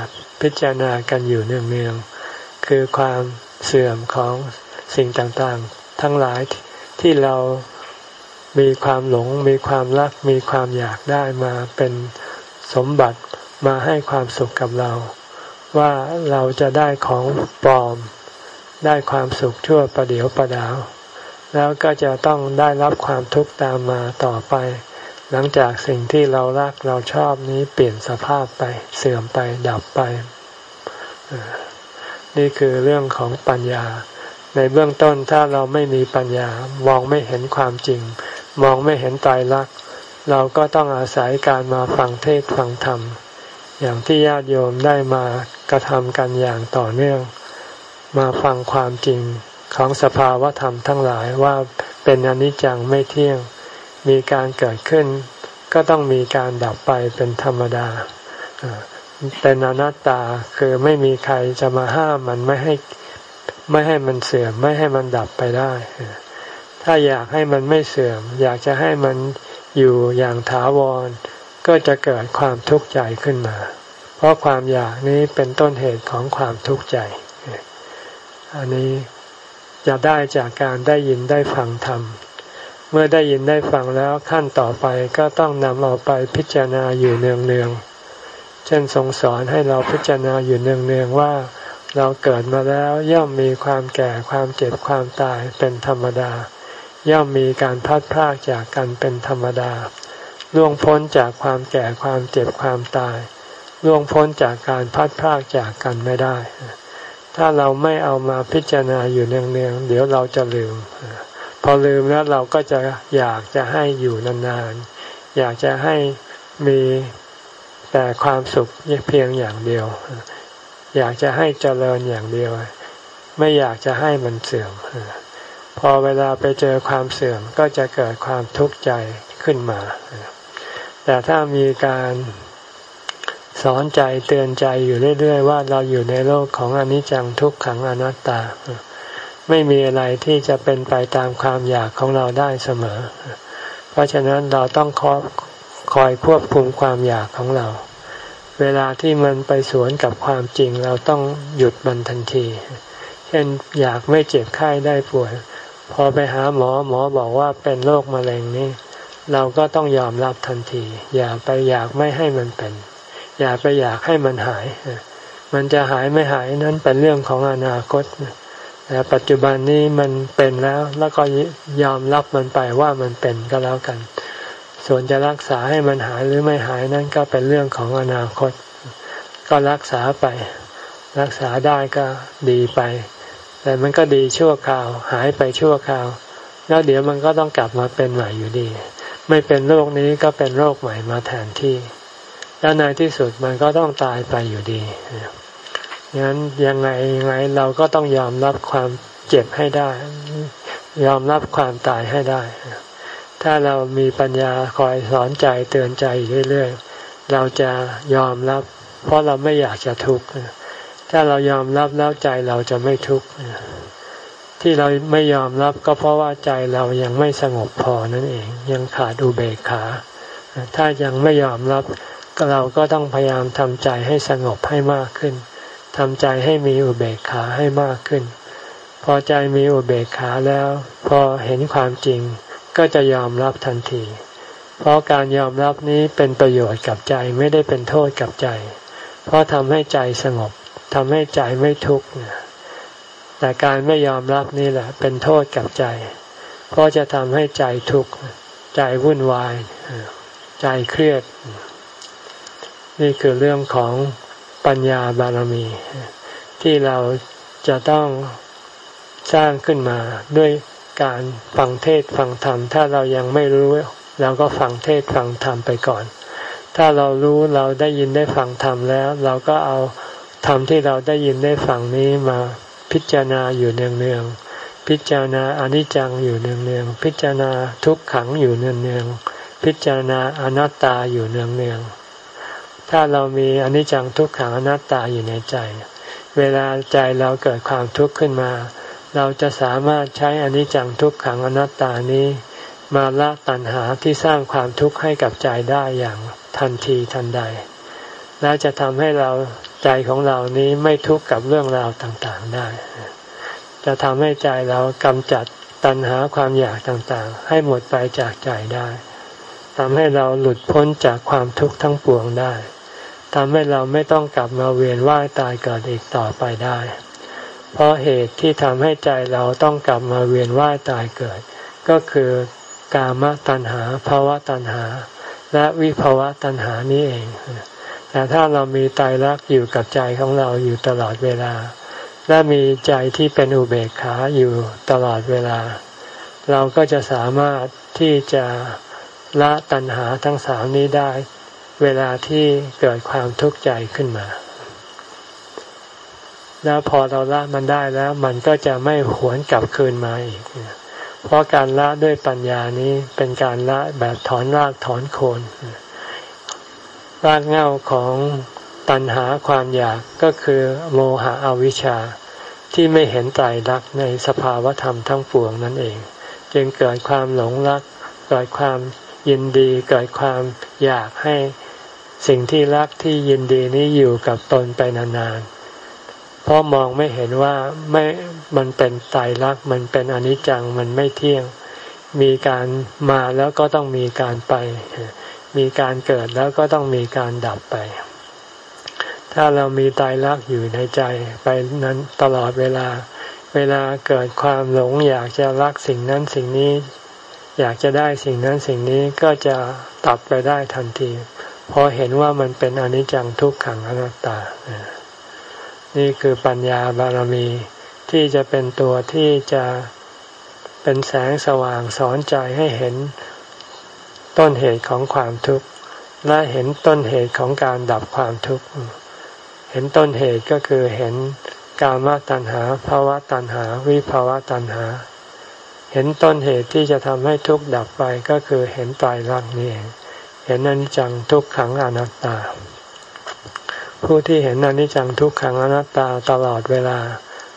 พิจารณากันอยู่เนืองๆคือความเสื่อมของสิ่งต่างๆ ทั้งหลายที่เรามีความหลง มีความรัก มีความอยากได้มาเป็นสมบัติมาให้ความสุขกับเรา ว่าเราจะได้ของปลอม ได้ความสุขชั่วประเดียวประดาว แล้วก็จะต้องได้รับความทุกข์ตามมาต่อไป หลังจากสิ่งที่เรารักเราชอบนี้เปลี่ยนสภาพไปเสื่อมไปดับไป นี่คือเรื่องของปัญญา ในเบื้องต้นถ้าเราไม่มีปัญญามองไม่เห็นความจริง มองไม่เห็นตายรัก เราก็ต้องอาศัยการมาฟังเทศฟังธรรม อย่างที่ญาติโยมได้มากระทำกันอย่างต่อเนื่อง มาฟังความจริงของสภาวธรรมทั้งหลายว่าเป็นอนิจจังไม่เที่ยง มีการเกิดขึ้น ก็ต้องมีการดับไปเป็นธรรมดาเป็นอนัตตาคือไม่มีใครจะมาห้ามมันไม่ให้ไม่ให้มันเสื่อม ไม่ให้มันดับไปได้ ถ้าอยากให้มันไม่เสื่อม อยากจะให้มันอยู่อย่างถาวร ก็จะเกิดความทุกข์ใจขึ้นมา เพราะความอยากนี้เป็นต้นเหตุของความทุกข์ใจ อันนี้จะได้จากการได้ยินได้ฟังธรรม เมื่อได้ยินได้ฟังแล้วขั้นต่อไปก็ต้องนำเอาไปพิจารณาอยู่เนืองๆเช่นทรงสอนให้เราพิจารณาอยู่เนืองๆว่า เราเกิดมาแล้วย่อมมีความแก่ความเจ็บความตายเป็นธรรมดา ย่อมมีการพัดพรากจากกันเป็นธรรมดาล่วงพ้นจากความแก่ความเจ็บความตายล่วงพ้นจากการพัดพรากจากกันไม่ได้ ถ้าเราไม่เอามาพิจารณาอยู่เนืองๆเดี๋ยวเราจะลืม อลืมแล้วเราก็จะอยากจะให้อยู่นานๆ อยากจะให้มีแต่ความสุขเพียงอย่างเดียว อยากจะให้เจริญอย่างเดียว ไม่อยากจะให้มันเสื่อม พอเวลาไปเจอความเสื่อมก็จะเกิดความทุกข์ใจขึ้นมา แต่ถ้ามีการสอนใจเตือนใจอยู่เรื่อยๆ ว่าเราอยู่ในโลกของอนิจจังทุกขังอนัตตา ไม่มีอะไรที่จะเป็นไปตามความอยากของเราได้เสมอ เพราะฉะนั้นเราต้องคอยคอยควบคุมความอยากของเรา เวลาที่มันไปสวนกับความจริงเราต้องหยุดมันทันที เช่นอยากไม่เจ็บไข้ได้ป่วย พอไปหาหมอหมอบอกว่าเป็นโรคมะเร็งนี่เราก็ต้องยอมรับทันที อย่าไปอยากไม่ให้มันเป็น อย่าไปอยากให้มันหาย มันจะหายไม่หายนั้นเป็นเรื่องของอนาคต แต่ปัจจุบันนี้มันเป็นแล้วแล้วก็ยอมรับมันไปว่ามันเป็นก็แล้วกัน ส่วนจะรักษาให้มันหายหรือไม่หายนั้นก็เป็นเรื่องของอนาคต ก็รักษาไป รักษาได้ก็ดีไป แต่มันก็ดีชั่วคราว หายไปชั่วคราว แล้วเดี๋ยวมันก็ต้องกลับมาเป็นใหม่อยู่ดี ไม่เป็นโรคนี้ก็เป็นโรคใหม่มาแทนที่ แล้วในที่สุดมันก็ต้องตายไปอยู่ดี งั้นยังไงยังไงเราก็ต้องยอมรับความเจ็บให้ได้ ยอมรับความตายให้ได้ ถ้าเรามีปัญญาคอยสอนใจเตือนใจเรื่อยๆ เราจะยอมรับ เพราะเราไม่อยากจะทุกข์ถ้าเรายอมรับแล้วใจเราจะไม่ทุกข์ที่เราไม่ยอมรับก็เพราะว่าใจเรายังไม่สงบพอนั่นเอง ยังขาดอุเบกขา ถ้ายังไม่ยอมรับเราก็ต้องพยายามทำใจให้สงบให้มากขึ้น ทำใจให้มีอุเบกขาให้มากขึ้น พอใจมีอุเบกขาแล้ว พอเห็นความจริงก็จะยอมรับทันที เพราะการยอมรับนี้เป็นประโยชน์กับใจไม่ได้เป็นโทษกับใจ เพราะทำให้ใจสงบทำให้ใจไม่ทุกข์แต่การไม่ยอมรับนี่แหละ เป็นโทษกับใจ เพราะจะทำให้ใจทุกข์ใจวุ่นวาย ใจเครียด นี่คือเรื่องของ ปัญญาบารมี ที่เราจะต้องสร้างขึ้นมาด้วยการฟังเทศฟังธรรม ถ้าเรายังไม่รู้เราก็ฟังเทศฟังธรรมไปก่อน ถ้าเรารู้เราได้ยินได้ฟังธรรมแล้ว เราก็เอาธรรมที่เราได้ยินได้ฟังนี้มาพิจารณาอยู่เนืองๆพิจารณาอนิจจังอยู่เนืองๆพิจารณาทุกขังอยู่เนืองๆพิจารณาอนัตตาอยู่เนืองๆ ถ้าเรามีอนิจจังทุกขังอนัตตาอยู่ในใจ เวลาใจเราเกิดความทุกข์ขึ้นมา เราจะสามารถใช้อนิจจังทุกขังอนัตตานี้ มาละตัณหาที่สร้างความทุกข์ให้กับใจได้อย่างทันทีทันใด และจะทำให้เราใจของเรานี้ไม่ทุกข์กับเรื่องราวต่างๆได้ จะทำให้ใจเรากำจัดตัณหาความอยากต่างๆ ให้หมดไปจากใจได้ทำให้เราหลุดพ้นจากความทุกข์ทั้งปวงได้ ทำให้เราไม่ต้องกลับมาเวียนว่ายตายเกิดอีกต่อไปได้ เพราะเหตุที่ทำให้ใจเราต้องกลับมาเวียนว่ายตายเกิด ก็คือกามตัณหาภาวะตัณหา และวิภาวะตัณหานี้เอง แต่ถ้าเรามีตายรักอยู่กับใจของเราอยู่ตลอดเวลา และมีใจที่เป็นอุเบกขาอยู่ตลอดเวลา เราก็จะสามารถที่จะละตัณหาทั้งสามนี้ได้ เวลาที่เกิดความทุกข์ใจขึ้นมา แล้วพอเราละมันได้แล้ว มันก็จะไม่หวนกลับคืนมาอีก เพราะการละด้วยปัญญานี้เป็นการละแบบถอนรากถอนโคนรากเหง้าของตัณหาความอยากก็คือโมหะอวิชชาที่ไม่เห็นไตรลักษณ์ในสภาวธรรมทั้งปวงนั่นเอง จึงเกิดความหลงรัก เกิดความยินดี เกิดความอยากให้ สิ่งที่รักที่ยินดีนี้อยู่กับตนไปนานๆ เพราะมองไม่เห็นว่าไม่มันเป็นไตรลักมันเป็นอนิจจังมันไม่เที่ยง มีการมาแล้วก็ต้องมีการไป มีการเกิดแล้วก็ต้องมีการดับไป ถ้าเรามีตายรักอยู่ในใจไปนั้นตลอดเวลา เวลาเกิดความหลงอยากจะรักสิ่งนั้นสิ่งนี้ อยากจะได้สิ่งนั้นสิ่งนี้ก็จะตัดไปได้ทันที พราะเห็นว่ามันเป็นอนิจจังทุกขังอนัตตา นี่คือปัญญาบารมีที่จะเป็นตัวที่จะเป็นแสงสว่างสอนใจให้เห็นต้นเหตุของความทุกข์ และเห็นต้นเหตุของการดับความทุกข์ เห็นต้นเหตุก็คือเห็นกามตัณหาภาวะตัณหา วิภาวะตัณหา เห็นต้นเหตุที่จะทำให้ทุกข์ดับไปก็คือเห็นตายรักนี่เอง เห็นอนิจจังทุกขังอนัตตา ผู้ที่เห็นอนิจจังทุกขังอนัตตาตลอดเวลา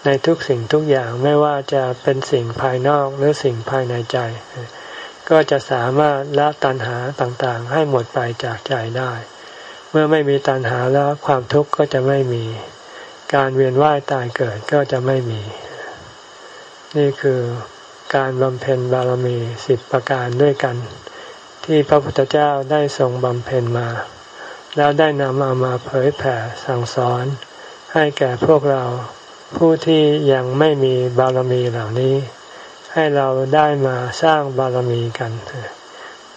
ในทุกสิ่งทุกอย่างไม่ว่าจะเป็นสิ่งภายนอกหรือสิ่งภายในใจ ก็จะสามารถละตัณหาต่างๆ ให้หมดไปจากใจได้ เมื่อไม่มีตัณหาแล้วความทุกข์ก็จะไม่มี การเวียนว่ายตายเกิดก็จะไม่มี นี่คือการบำเพ็ญบารมีสิบประการด้วยกัน ที่พระพุทธเจ้าได้ทรงบำเพ็ญมา แล้วได้นำเอามาเผยแผ่สั่งสอน ให้แก่พวกเราผู้ที่ยังไม่มีบารมีเหล่านี้ ให้เราได้มาสร้างบารมีกัน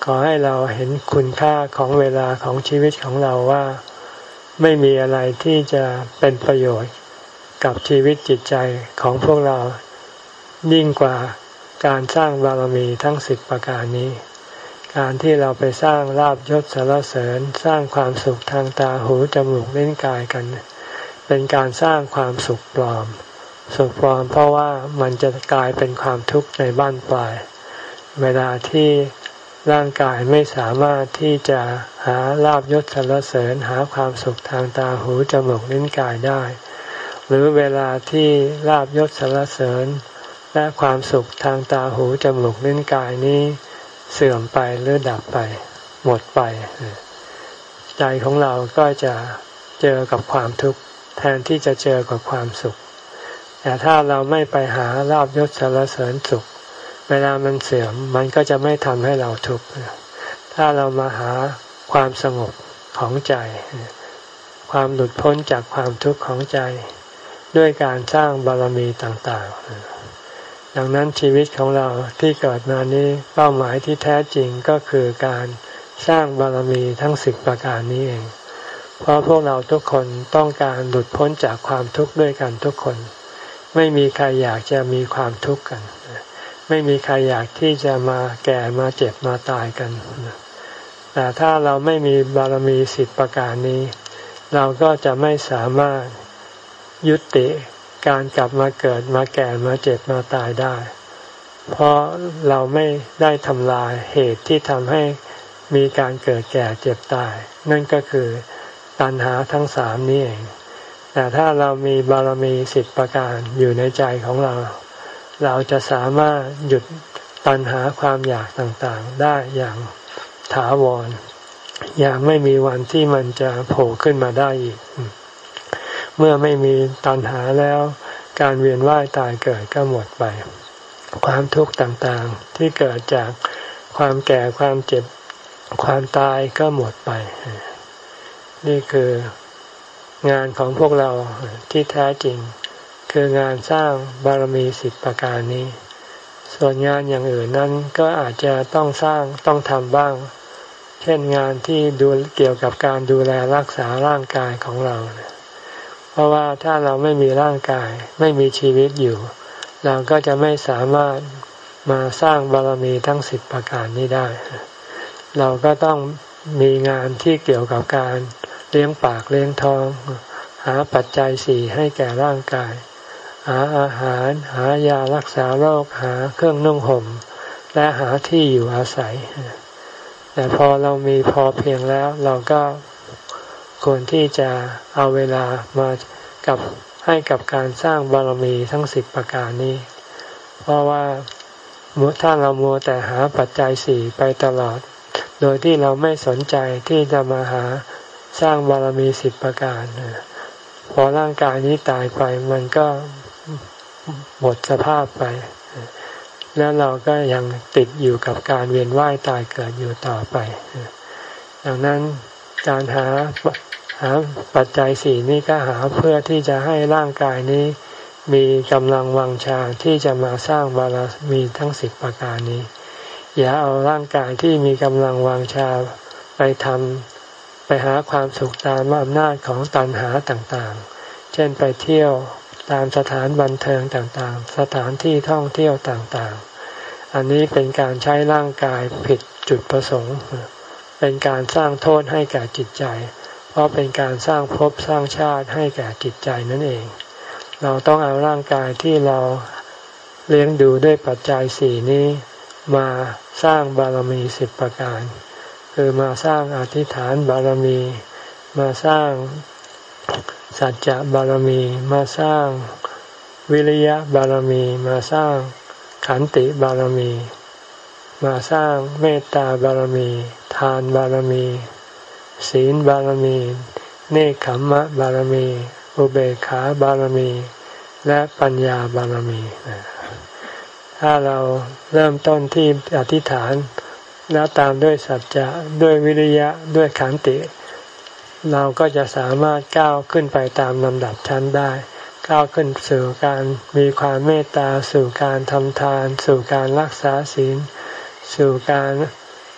ขอให้เราเห็นคุณค่าของเวลาของชีวิตของเราว่า ไม่มีอะไรที่จะเป็นประโยชน์กับชีวิตจิตใจของพวกเรายิ่งกว่าการสร้างบารมีทั้งสิบประการนี้ การที่เราไปสร้างลาบยศสารเสริญ สร้างความสุขทางตาหูจมูกเล่นกายกัน เป็นการสร้างความสุขปลอม สุขปลอมเพราะว่ามันจะกลายเป็นความทุกข์ในบ้านปลาย เวลาที่ร่างกายไม่สามารถที่จะหาลาบยศสรรเสริญหาความสุขทางตาหูจมูกลิ้นกายได้ หรือเวลาที่ลาบยศสรรเสริญ และความสุขทางตาหูจมูกลิ้นกายนี้ เสื่อมไปหรือดับไป หมดไป ใจของเราก็จะเจอกับความทุกข์แทนที่จะเจอกับความสุข แต่ถ้าเราไม่ไปหาลาบยศสารเสริญสุข เวลามันเสื่อมมันก็จะไม่ทำให้เราทุกข์ถ้าเรามาหาความสงบของใจ ความหลุดพ้นจากความทุกข์ของใจ ด้วยการสร้างบารมีต่าง ๆ ดังนั้นชีวิตของเราที่เกิดมานี้เป้าหมายที่แท้จริงก็คือการสร้างบารมีทั้งสิบประการนี้เอง เพราะพวกเราทุกคนต้องการหลุดพ้นจากความทุกข์ด้วยกันทุกคน ไม่มีใครอยากจะมีความทุกข์กัน ไม่มีใครอยากที่จะมาแก่มาเจ็บมาตายกัน แต่ถ้าเราไม่มีบารมีสิบประการนี้ เราก็จะไม่สามารถยุติ การกลับมาเกิดมาแก่มาเจ็บมาตายได้ เพราะเราไม่ได้ทำลายเหตุที่ทำให้มีการเกิดแก่เจ็บตาย นั่นก็คือตัณหาทั้งสามนี้เอง แต่ถ้าเรามีบารมีสิบประการอยู่ในใจของเรา เราจะสามารถหยุดตัณหาความอยากต่างๆ ได้อย่างถาวร อย่างไม่มีวันที่มันจะโผล่ขึ้นมาได้อีก เมื่อไม่มีตัณหาแล้ว การเวียนว่ายตายเกิดก็หมดไป ความทุกข์ต่างๆที่เกิดจากความแก่ความเจ็บความตายก็หมดไป นี่คืองานของพวกเราที่แท้จริง คืองานสร้างบารมีสิบประการนี้ ส่วนงานอย่างอื่นนั้นก็อาจจะต้องสร้างต้องทำบ้าง เช่นงานที่ดูเกี่ยวกับการดูแลรักษาร่างกายของเราเพราะว่าถ้าเราไม่มีร่างกาย ไม่มีชีวิตอยู่ เราก็จะไม่สามารถมาสร้างบารมีทั้งสิบประการนี้ได้ เราก็ต้องมีงานที่เกี่ยวกับการเลี้ยงปากเลี้ยงท้อง หาปัจจัยสี่ให้แก่ร่างกาย หาอาหาร หายารักษาโรคหาเครื่องนุ่งห่ม และหาที่อยู่อาศัย แต่พอเรามีพอเพียงแล้วเราก็ ควรที่จะเอาเวลามากับให้กับการสร้างบารมีทั้งสิบประการนี้ เพราะว่าถ้าเรามัวแต่หาปัจจัยสี่ไปตลอด โดยที่เราไม่สนใจที่จะมาหาสร้างบารมีสิบประการพอร่างกายนี้ตายไปมันก็หมดสภาพไป แล้วเราก็ยังติดอยู่กับการเวียนว่ายตายเกิดอยู่ต่อไป ดังนั้น การหาหาปัจจัยสี่นี้ก็หาเพื่อที่จะให้ร่างกายนี้มีกำลังวังชาที่จะมาสร้างบารมีทั้งสิบประการนี้ อย่าเอาร่างกายที่มีกำลังวังชาไปทำไปหาความสุขตามอำนาจของตันหาต่างๆ เช่นไปเที่ยวตามสถานบันเทิงต่างๆ สถานที่ท่องเที่ยวต่างๆ อันนี้เป็นการใช้ร่างกายผิดจุดประสงค์ เป็นการสร้างโทษให้แก่จิตใจ เพราะเป็นการสร้างภพสร้างชาติให้แก่จิตใจนั่นเอง เราต้องเอาร่างกายที่เราเลี้ยงดูด้วยปัจจัยสี่นี้ มาสร้างบารมีสิบประการ คือมาสร้างอธิษฐานบารมี มาสร้างสัจจะบารมี มาสร้างวิริยะบารมี มาสร้างขันติบารมี มาสร้างเมตตาบารมี ทานบารมี ศีลบารมี เนคขมมะบารมี อุเบกขาบารมี และปัญญาบารมี ถ้าเราเริ่มต้นที่อธิษฐาน แล้วตามด้วยสัจจะด้วยวิริยะด้วยขันติ เราก็จะสามารถก้าวขึ้นไปตามลำดับชั้นได้ก้าวขึ้นสู่การมีความเมตตาสู่การทำทาน สู่การรักษาศีล สู่การ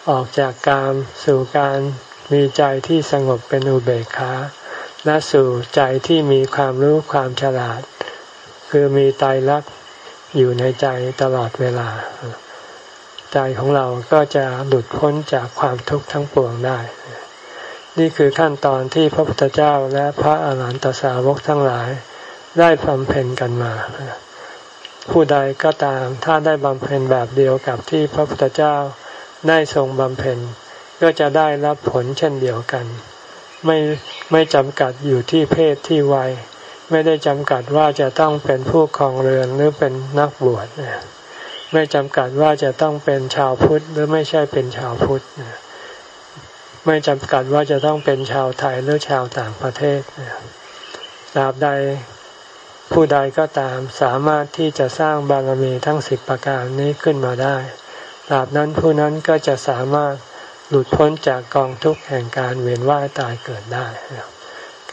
ออกจากกาม สู่การมีใจที่สงบเป็นอุเบกขาและสู่ใจที่มีความรู้ความฉลาด คือมีไตรลักษณ์อยู่ในใจตลอดเวลา ใจของเราก็จะหลุดพ้นจากความทุกข์ทั้งปวงได้ นี่คือขั้นตอนที่พระพุทธเจ้าและพระอาหารหันตสาวกทั้งหลายได้บำเพ็ญกันมา ผู้ใดก็ตามถ้าได้บำเพ็ญแบบเดียวกับที่พระพุทธเจ้าได้ทรงบำเพ็ญ ก็จะได้รับผลเช่นเดียวกัน ไม่ไม่จำกัดอยู่ที่เพศที่วัย ไม่ได้จำกัดว่าจะต้องเป็นผู้ครองเรือนหรือเป็นนักบวชไม่จำกัดว่าจะต้องเป็นชาวพุทธหรือไม่ใช่เป็นชาวพุทธไม่จำกัดว่าจะต้องเป็นชาวไทยหรือชาวต่างประเทศตราบใด ผู้ใดก็ตามสามารถที่จะสร้างบารมีทั้งสิบประการนี้ขึ้นมาได้ตราบนั้นผู้นั้นก็จะสามารถหลุดพ้นจากกองทุกข์แห่งการเวียนว่ายตายเกิดได้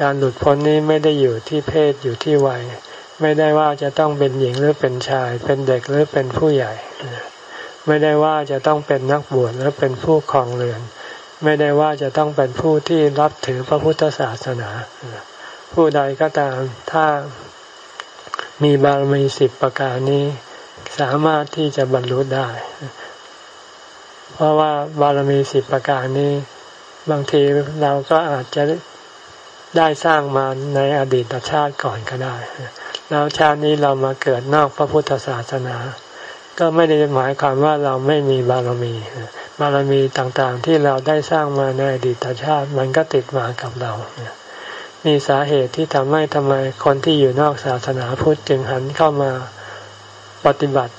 การหลุดพ้นนี้ไม่ได้อยู่ที่เพศอยู่ที่วัย ไม่ได้ว่าจะต้องเป็นหญิงหรือเป็นชาย เป็นเด็กหรือเป็นผู้ใหญ่ ไม่ได้ว่าจะต้องเป็นนักบวชหรือเป็นผู้ครองเรือน ไม่ได้ว่าจะต้องเป็นผู้ที่รับถือพระพุทธศาสนา ผู้ใดก็ตามถ้า มีบารมีสิบประการนี้ สามารถที่จะบรรลุได้ เพราะว่าบารมีสิบประการนี้ บางทีเราก็อาจจะได้สร้างมาในอดีตชาติก่อนก็ได้ แล้วชาตินี้เรามาเกิดนอกพระพุทธศาสนา ก็ไม่ได้หมายความว่าเราไม่มีบารมี บารมีต่างๆที่เราได้สร้างมาในอดีตชาติ มันก็ติดมากับเรานี่ สาเหตุที่ทำให้ทำไมคนที่อยู่นอกศาสนาพุทธจึงหันเข้ามาปฏิบัติ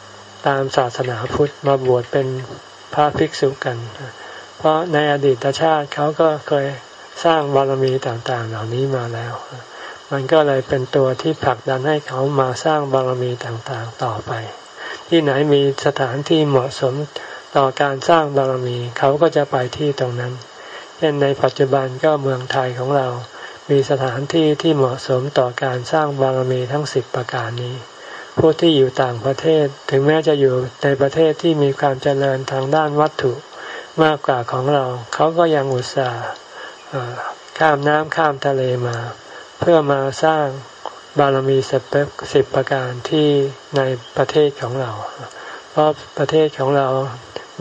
ตามศาสนาพุทธมาบวชเป็นพระภิกษุกัน เพราะในอดีตชาติเขาก็เคยสร้างบารมีต่างๆ เหล่านี้มาแล้ว มันก็เลยเป็นตัวที่ผลักดันให้เขามาสร้างบารมีต่างๆต่อไป ที่ไหนมีสถานที่เหมาะสมต่อการสร้างบารมีเขาก็จะไปที่ตรงนั้น เช่นในปัจจุบันก็เมืองไทยของเรา มีสถานที่ที่เหมาะสมต่อการสร้างบารมีทั้งสิบประการนี้ ผู้ที่อยู่ต่างประเทศถึงแม้จะอยู่ในประเทศที่มีความเจริญทางด้านวัตถุมากกว่าของเรา เขาก็ยังอุตส่าห์ข้ามน้ำข้ามทะเลมา เพื่อมาสร้างบารมีสิบสิบประการที่ในประเทศของเรา เพราะประเทศของเรา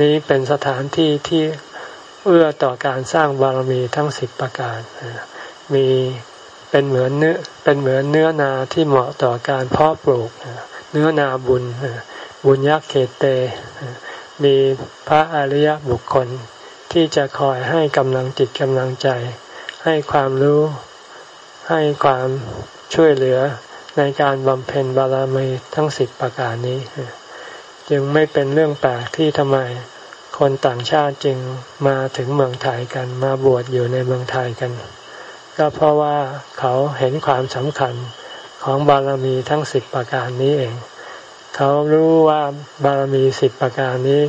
นี้เป็นสถานที่ที่เอื้อต่อการสร้างบารมีทั้งสิบประการ มีเป็นเหมือนเนื้อเป็นเหมือนเนื้อนาที่เหมาะต่อการเพาะปลูก เนื้อนาบุญ บุญยักษ์เขตเต มีพระอริยบุคคลที่จะคอยให้กำลังจิตกำลังใจ ให้ความรู้ ให้ความช่วยเหลือในการบำเพ็ญบารมีทั้งสิบประการนี้ จึงไม่เป็นเรื่องแปลกที่ทำไมคนต่างชาติจึงมาถึงเมืองไทยกันมาบวชอยู่ในเมืองไทยกัน ก็เพราะว่าเขาเห็นความสำคัญของบารมีทั้งสิบประการนี้เอง เขารู้ว่าบารมีสิบประการนี้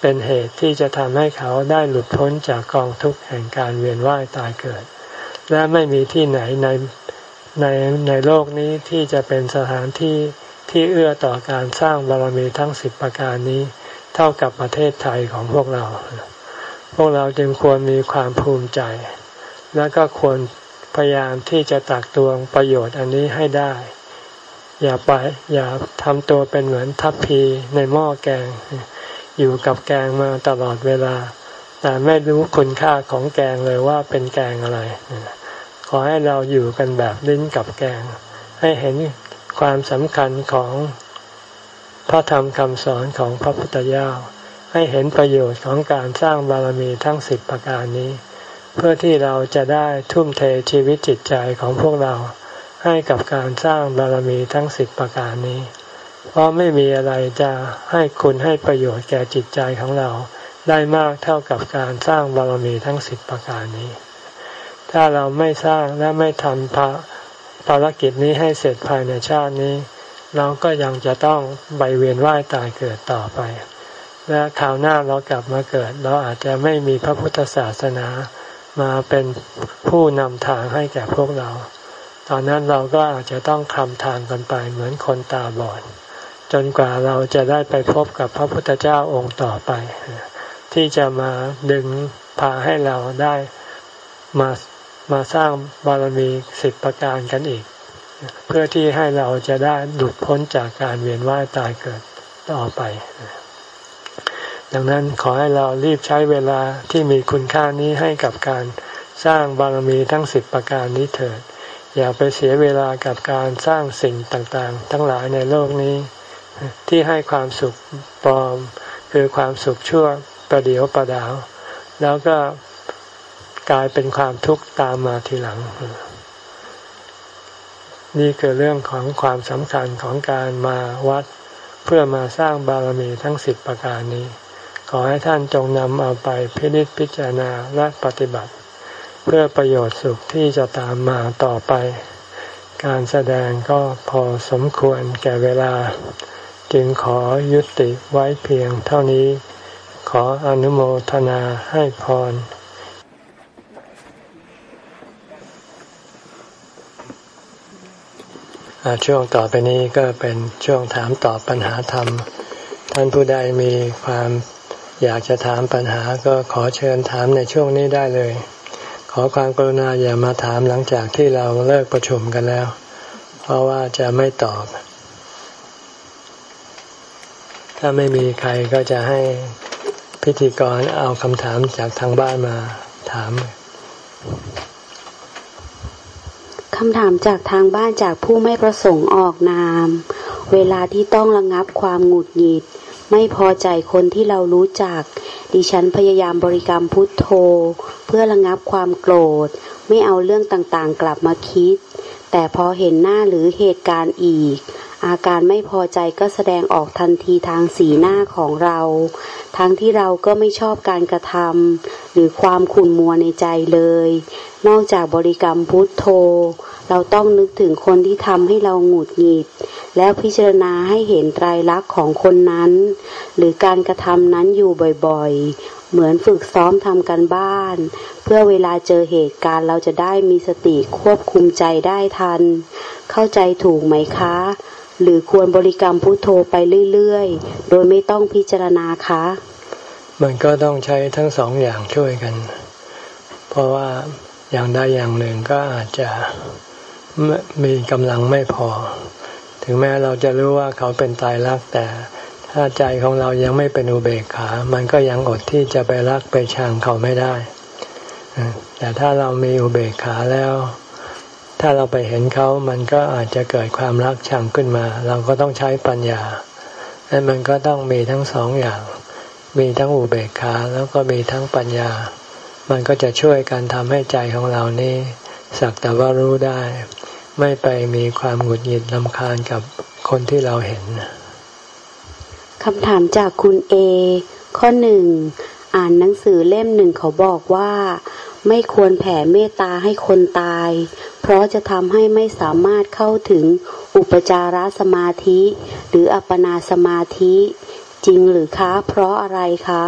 เป็นเหตุที่จะทำให้เขาได้หลุดพ้นจากกองทุกข์แห่งการเวียนว่ายตายเกิด และไม่มีที่ไหนในในในโลกนี้ที่จะเป็นสถานที่ที่เอื้อต่อการสร้างบารมีทั้งสิบประการนี้ เท่ากับประเทศไทยของพวกเรา พวกเราจึงควรมีความภูมิใจ แล้วก็ควรพยายามที่จะตักตวงประโยชน์อันนี้ให้ได้ อย่าไปอย่าทำตัวเป็นเหมือนทัพพีในหม้อแกง อยู่กับแกงมาตลอดเวลา แต่ไม่รู้คุณค่าของแกงเลยว่าเป็นแกงอะไร ขอให้เราอยู่กันแบบลิ้นกับแกง ให้เห็นความสำคัญของพระธรรมคำสอนของพระพุทธเจ้าให้เห็นประโยชน์ของการสร้างบารมีทั้งสิบประการนี้ เพื่อที่เราจะได้ทุ่มเทชีวิตจิตใจของพวกเราให้กับการสร้างบารมีทั้งสิบประการนี้ เพราะไม่มีอะไรจะให้คุณให้ประโยชน์แก่จิตใจของเราได้มากเท่ากับการสร้างบารมีทั้งสิบประการนี้ ถ้าเราไม่สร้างและไม่ทำภาภารกิจนี้ให้เสร็จภายในชาตินี้ เราก็ยังจะต้องใบเวียนว่ายตายเกิดต่อไป และคราวหน้าเรากลับมาเกิด เราอาจจะไม่มีพระพุทธศาสนา มาเป็นผู้นำทางให้แก่พวกเรา ตอนนั้นเราก็อาจจะต้องคลำทางกันไปเหมือนคนตาบอด จนกว่าเราจะได้ไปพบกับพระพุทธเจ้าองค์ต่อไป ที่จะมาดึงพาให้เราได้มามาสร้างบารมีสิบประการกันอีก เพื่อที่ให้เราจะได้หลุดพ้นจากการเวียนว่ายตายเกิดต่อไป ดังนั้นขอให้เรารีบใช้เวลาที่มีคุณค่านี้ให้กับการสร้างบารมีทั้งสิบประการนี้เถิด อย่าไปเสียเวลากับการสร้างสิ่งต่างๆ ทั้งหลายในโลกนี้ ที่ให้ความสุขปลอม คือความสุขชั่วประเดียวประดาว แล้วก็กลายเป็นความทุกข์ตามมาทีหลัง นี่คือเรื่องของความสำคัญของการมาวัด เพื่อมาสร้างบารมีทั้งสิบประการนี้ ขอให้ท่านจงนำเอาไปพินิจพิจารณาและปฏิบัติ เพื่อประโยชน์สุขที่จะตามมาต่อไป การแสดงก็พอสมควรแก่เวลา จึงขอยุติไว้เพียงเท่านี้ ขออนุโมทนาให้พรช่วงต่อไปนี้ก็เป็นช่วงถามตอบปัญหาธรรม ท่านผู้ใดมีความ อยากจะถามปัญหาก็ขอเชิญถามในช่วงนี้ได้เลย ขอความกรุณาอย่ามาถามหลังจากที่เราเลิกประชุมกันแล้ว เพราะว่าจะไม่ตอบ ถ้าไม่มีใครก็จะให้พิธีกรเอาคำถามจากทางบ้านมาถามคำถามจากทางบ้านจากผู้ไม่ประสงค์ออกนาม เวลาที่ต้องระงับความหงุดหงิด ไม่พอใจคนที่เรารู้จัก ดิฉันพยายามบริกรรมพุทโธ เพื่อระงับความโกรธ ไม่เอาเรื่องต่างๆ กลับมาคิด แต่พอเห็นหน้าหรือเหตุการณ์อีก อาการไม่พอใจก็แสดงออกทันทีทางสีหน้าของเรา ทั้งที่เราก็ไม่ชอบการกระทำหรือความขุ่นมัวในใจเลย นอกจากบริกรรมพุทโธ เราต้องนึกถึงคนที่ทำให้เราหงุดหงิด แล้วพิจารณาให้เห็นไตรลักษณ์ของคนนั้น หรือการกระทำนั้นอยู่บ่อยๆ เหมือนฝึกซ้อมทำกันบ้าน เพื่อเวลาเจอเหตุการณ์เราจะได้มีสติควบคุมใจได้ทัน เข้าใจถูกไหมคะ หรือควรบริกรรมพุทโธไปเรื่อยๆ โดยไม่ต้องพิจารณาคะ มันก็ต้องใช้ทั้งสองอย่างช่วยกัน เพราะว่าอย่างใดอย่างหนึ่งก็อาจจะ มีกำลังไม่พอ ถึงแม้เราจะรู้ว่าเขาเป็นตายรักแต่ถ้าใจของเรายังไม่เป็นอุเบกขา มันก็ยังอดที่จะไปรักไปชังเขาไม่ได้ แต่ถ้าเรามีอุเบกขาแล้ว ถ้าเราไปเห็นเขามันก็อาจจะเกิดความรักชังขึ้นมา เราก็ต้องใช้ปัญญาและมันก็ต้องมีทั้งสองอย่าง มีทั้งอุเบกขาแล้วก็มีทั้งปัญญา มันก็จะช่วยกันทำให้ใจของเรานี่ สักแต่ว่ารู้ได้ ไม่ไปมีความหงุดหงิดลำคาญกับคนที่เราเห็นคำถามจากคุณเอ ข้อหนึ่ง อ่านหนังสือเล่มหนึ่งเขาบอกว่า ไม่ควรแผ่เมตตาให้คนตาย เพราะจะทำให้ไม่สามารถเข้าถึงอุปจารสมาธิ หรืออัปปนาสมาธิ จริงหรือคะ เพราะอะไรคะ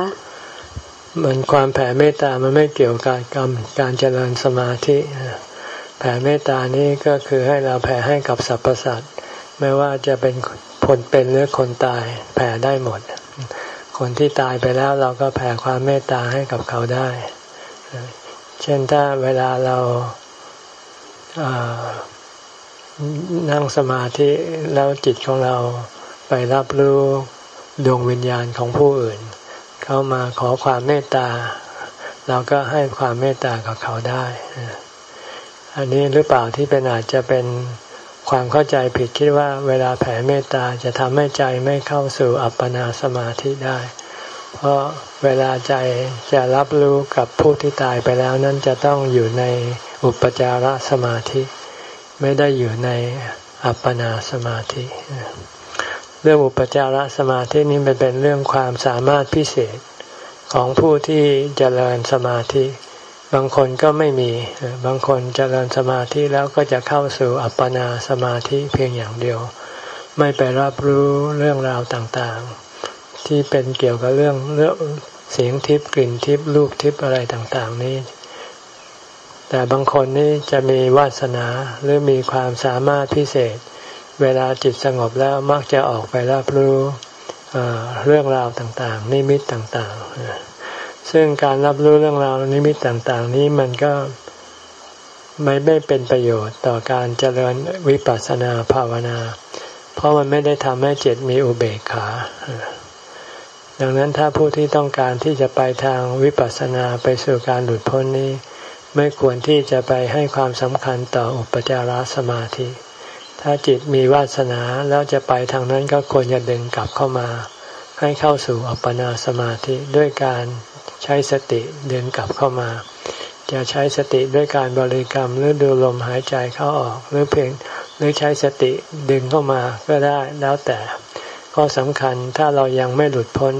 มันความแผ่เมตตามันไม่เกี่ยวกับการการเจริญสมาธิ แผ่เมตตานี้ก็คือให้เราแผ่ให้กับสรรพสัตว์ไม่ว่าจะเป็นคนเป็นหรือคนตายแผ่ได้หมด คนที่ตายไปแล้วเราก็แผ่ความเมตตาให้กับเขาได้ เช่นถ้าเวลาเรานั่งสมาธิแล้วจิตของเราไปรับรู้ดวงวิญญาณของผู้อื่น เขามาขอความเมตตา เราก็ให้ความเมตตากับเขาได้ อันนี้หรือเปล่าที่เป็นอาจจะเป็นความเข้าใจผิดคิดว่าเวลาแผ่เมตตาจะทำให้ใจไม่เข้าสู่อัปปนาสมาธิได้ เพราะเวลาใจจะรับรู้กับผู้ที่ตายไปแล้วนั้นจะต้องอยู่ในอุปจารสมาธิ ไม่ได้อยู่ในอัปปนาสมาธิ เรื่องอุปจารสมาธินี้มันเป็นเรื่องความสามารถพิเศษของผู้ที่เจริญสมาธิ บางคนก็ไม่มี บางคนจเจริญสมาธิแล้วก็จะเข้าสู่อัปปนาสมาธิเพียงอย่างเดียว ไม่ไปรับรู้เรื่องราวต่างๆ ที่เป็นเกี่ยวกับเรื่องเรื่องเสียงทิพย์กลิ่นทิพย์รูปทิพย์อะไรต่างๆ นี้ แต่บางคนนี่จะมีวาสนาหรือมีความสามารถพิเศษ เวลาจิตสงบแล้วมักจะออกไปรับรู้เรื่องราวต่างๆ นิมิตต่างๆ ซึ่งการรับรู้เรื่องราวนิมิตต่าง ๆ นี้มันก็ไม่ไม่เป็นประโยชน์ต่อการเจริญวิปัสสนาภาวนา เพราะมันไม่ได้ทำให้จิตมีอุเบกขา ดังนั้นถ้าผู้ที่ต้องการที่จะไปทางวิปัสสนาไปสู่การหลุดพ้นนี้ ไม่ควรที่จะไปให้ความสำคัญต่ออุปจารสมาธิ ถ้าจิตมีวาสนาแล้วจะไปทางนั้นก็ควรจะดึงกลับเข้ามา ให้เข้าสู่อัปปนาสมาธิด้วยการ ใช้สติเดินกลับเข้ามา จะใช้สติด้วยการบริกรรมหรือดูลมหายใจเข้าออกหรือเพียงหรือใช้สติดึงเข้ามาก็ได้แล้วแต่ข้อสำคัญถ้าเรายังไม่หลุดพ้น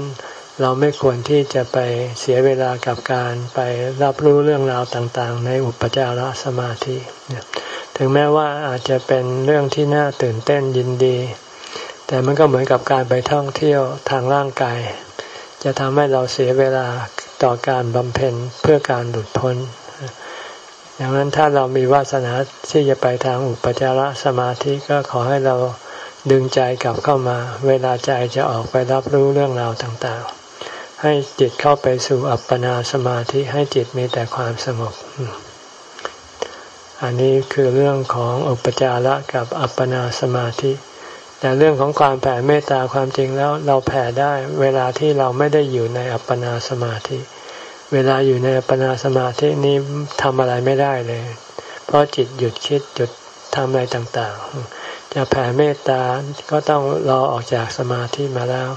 เราไม่ควรที่จะไปเสียเวลากับการไปรับรู้เรื่องราวต่างๆ ในอุปจารสมาธิ ถึงแม้ว่าอาจจะเป็นเรื่องที่น่าตื่นเต้นยินดี แต่มันก็เหมือนกับการไปท่องเที่ยวทางร่างกาย จะทำให้เราเสียเวลา ต่อการบำเพ็ญเพื่อการหลุดพ้นดังนั้นถ้าเรามีวาสนาที่จะไปทางอุปจารสมาธิก็ขอให้เราดึงใจกลับเข้ามา เวลาใจจะออกไปรับรู้เรื่องราวต่างๆ ให้จิตเข้าไปสู่อัปปนาสมาธิให้จิตมีแต่ความสงบอันนี้คือเรื่องของอุปจาระกับอัปปนาสมาธิ แต่เรื่องของความแผ่เมตตาความจริงแล้วเราแผ่ได้เวลาที่เราไม่ได้อยู่ในอัปปนาสมาธิ เวลาอยู่ในอัปปนาสมาธินี้ทำอะไรไม่ได้เลย เพราะจิตหยุดคิดหยุดทำอะไรต่างๆ จะแผ่เมตตาก็ต้องรอออกจากสมาธิมาแล้ว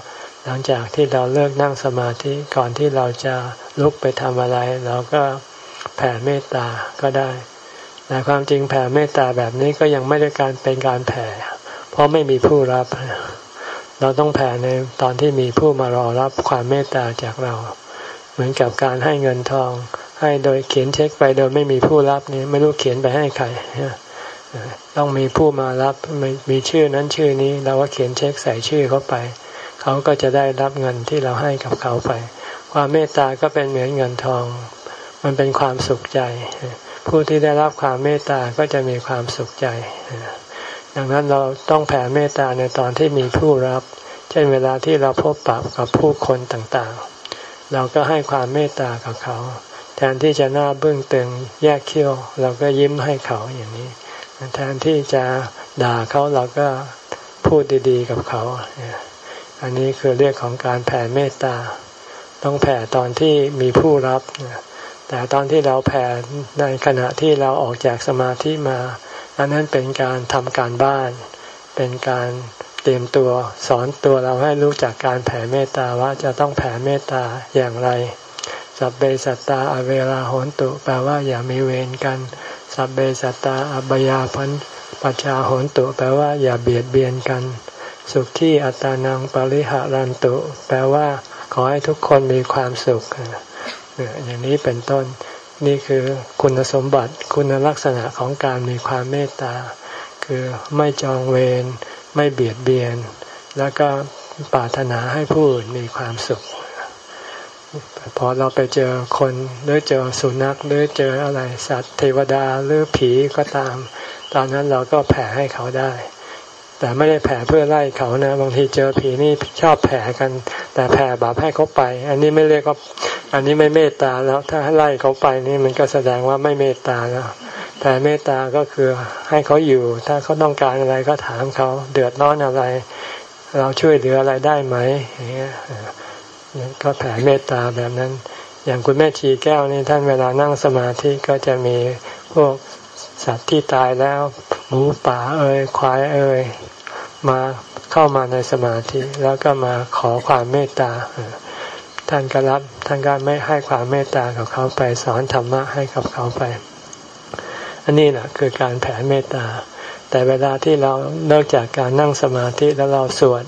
หลังจากที่เราเลิกนั่งสมาธิก่อนที่เราจะลุกไปทำอะไรเราก็แผ่เมตตาก็ได้แต่ความจริงแผ่เมตตาแบบนี้ก็ยังไม่ได้การเป็นการแผ่ เพราะไม่มีผู้รับ เราต้องแผ่ในตอนที่มีผู้มารอรับความเมตตาจากเรา เหมือนกับการให้เงินทอง ให้โดยเขียนเช็คไปโดยไม่มีผู้รับนี่ไม่รู้เขียนไปให้ใครต้องมีผู้มารับมีชื่อนั้นชื่อนี้เราก็เขียนเช็คใส่ชื่อเขาไป เขาก็จะได้รับเงินที่เราให้กับเขาไป ความเมตตาก็เป็นเหมือนเงินทอง มันเป็นความสุขใจ ผู้ที่ได้รับความเมตตาก็จะมีความสุขใจ ดังนั้นเราต้องแผ่เมตตาในตอนที่มีผู้รับ เช่นเวลาที่เราพบปะกับผู้คนต่างๆ เราก็ให้ความเมตตากับเขา แทนที่จะหน้าเบื้องตึงแยกเขี้ยว เราก็ยิ้มให้เขาอย่างนี้ แทนที่จะด่าเขาเราก็พูดดีๆกับเขา อันนี้คือเรื่องของการแผ่เมตตา ต้องแผ่ตอนที่มีผู้รับ แต่ตอนที่เราแผ่ในขณะที่เราออกจากสมาธิมา อันนั้นเป็นการทำการบ้าน เป็นการเตรียมตัวสอนตัวเราให้รู้จักการแผ่เมตตาว่าจะต้องแผ่เมตตาอย่างไร สัพเบสัตตาอเวราโหนตุแปลว่าอย่ามีเวรกัน สัพเบสัตตาอบยาพันปัจจาโหนตุแปลว่าอย่าเบียดเบียนกัน สุขที่อัตานังปริหารันตุ แปลว่าขอให้ทุกคนมีความสุขอย่างนี้เป็นต้น นี่คือคุณสมบัติคุณลักษณะของการมีความเมตตา คือไม่จองเวรไม่เบียดเบียน แล้วก็ปรารถนาให้ผู้อื่นมีความสุข พอเราไปเจอคนหรือเจอสุนัขหรือเจออะไรสัตว์เทวดาหรือผีก็ตาม ตอนนั้นเราก็แผ่ให้เขาได้ แต่ไม่ได้แผ่เพื่อไล่เขานะ บางทีเจอผีนี่ชอบแผ่กัน แต่แผ่บาปให้เขาไป อันนี้ไม่เรียกว่า อันนี้ไม่เมตตาแล้ว ถ้าไล่เขาไปนี่มันก็แสดงว่าไม่เมตตาแล้วแต่เมตตาก็คือให้เขาอยู่ ถ้าเขาต้องการอะไรก็ถามเขาเดือดร้อนอะไร เราช่วยเหลืออะไรได้ไหมอย่างเงี้ยก็แผ่เมตตาแบบนั้น อย่างคุณแม่ชีแก้วนี่ท่านเวลานั่งสมาธิก็จะมีพวกสัตว์ที่ตายแล้วหมูป่าเอ่ยควายเอ่ยมาเข้ามาในสมาธิ แล้วก็มาขอความเมตตา ท่านก็รับท่านก็ไม่ให้ความเมตตากับเขาไปสอนธรรมะให้กับเขาไป อันนี้แหละคือการแผ่เมตตา แต่เวลาที่เรานอกจากการนั่งสมาธิแล้วเราสวด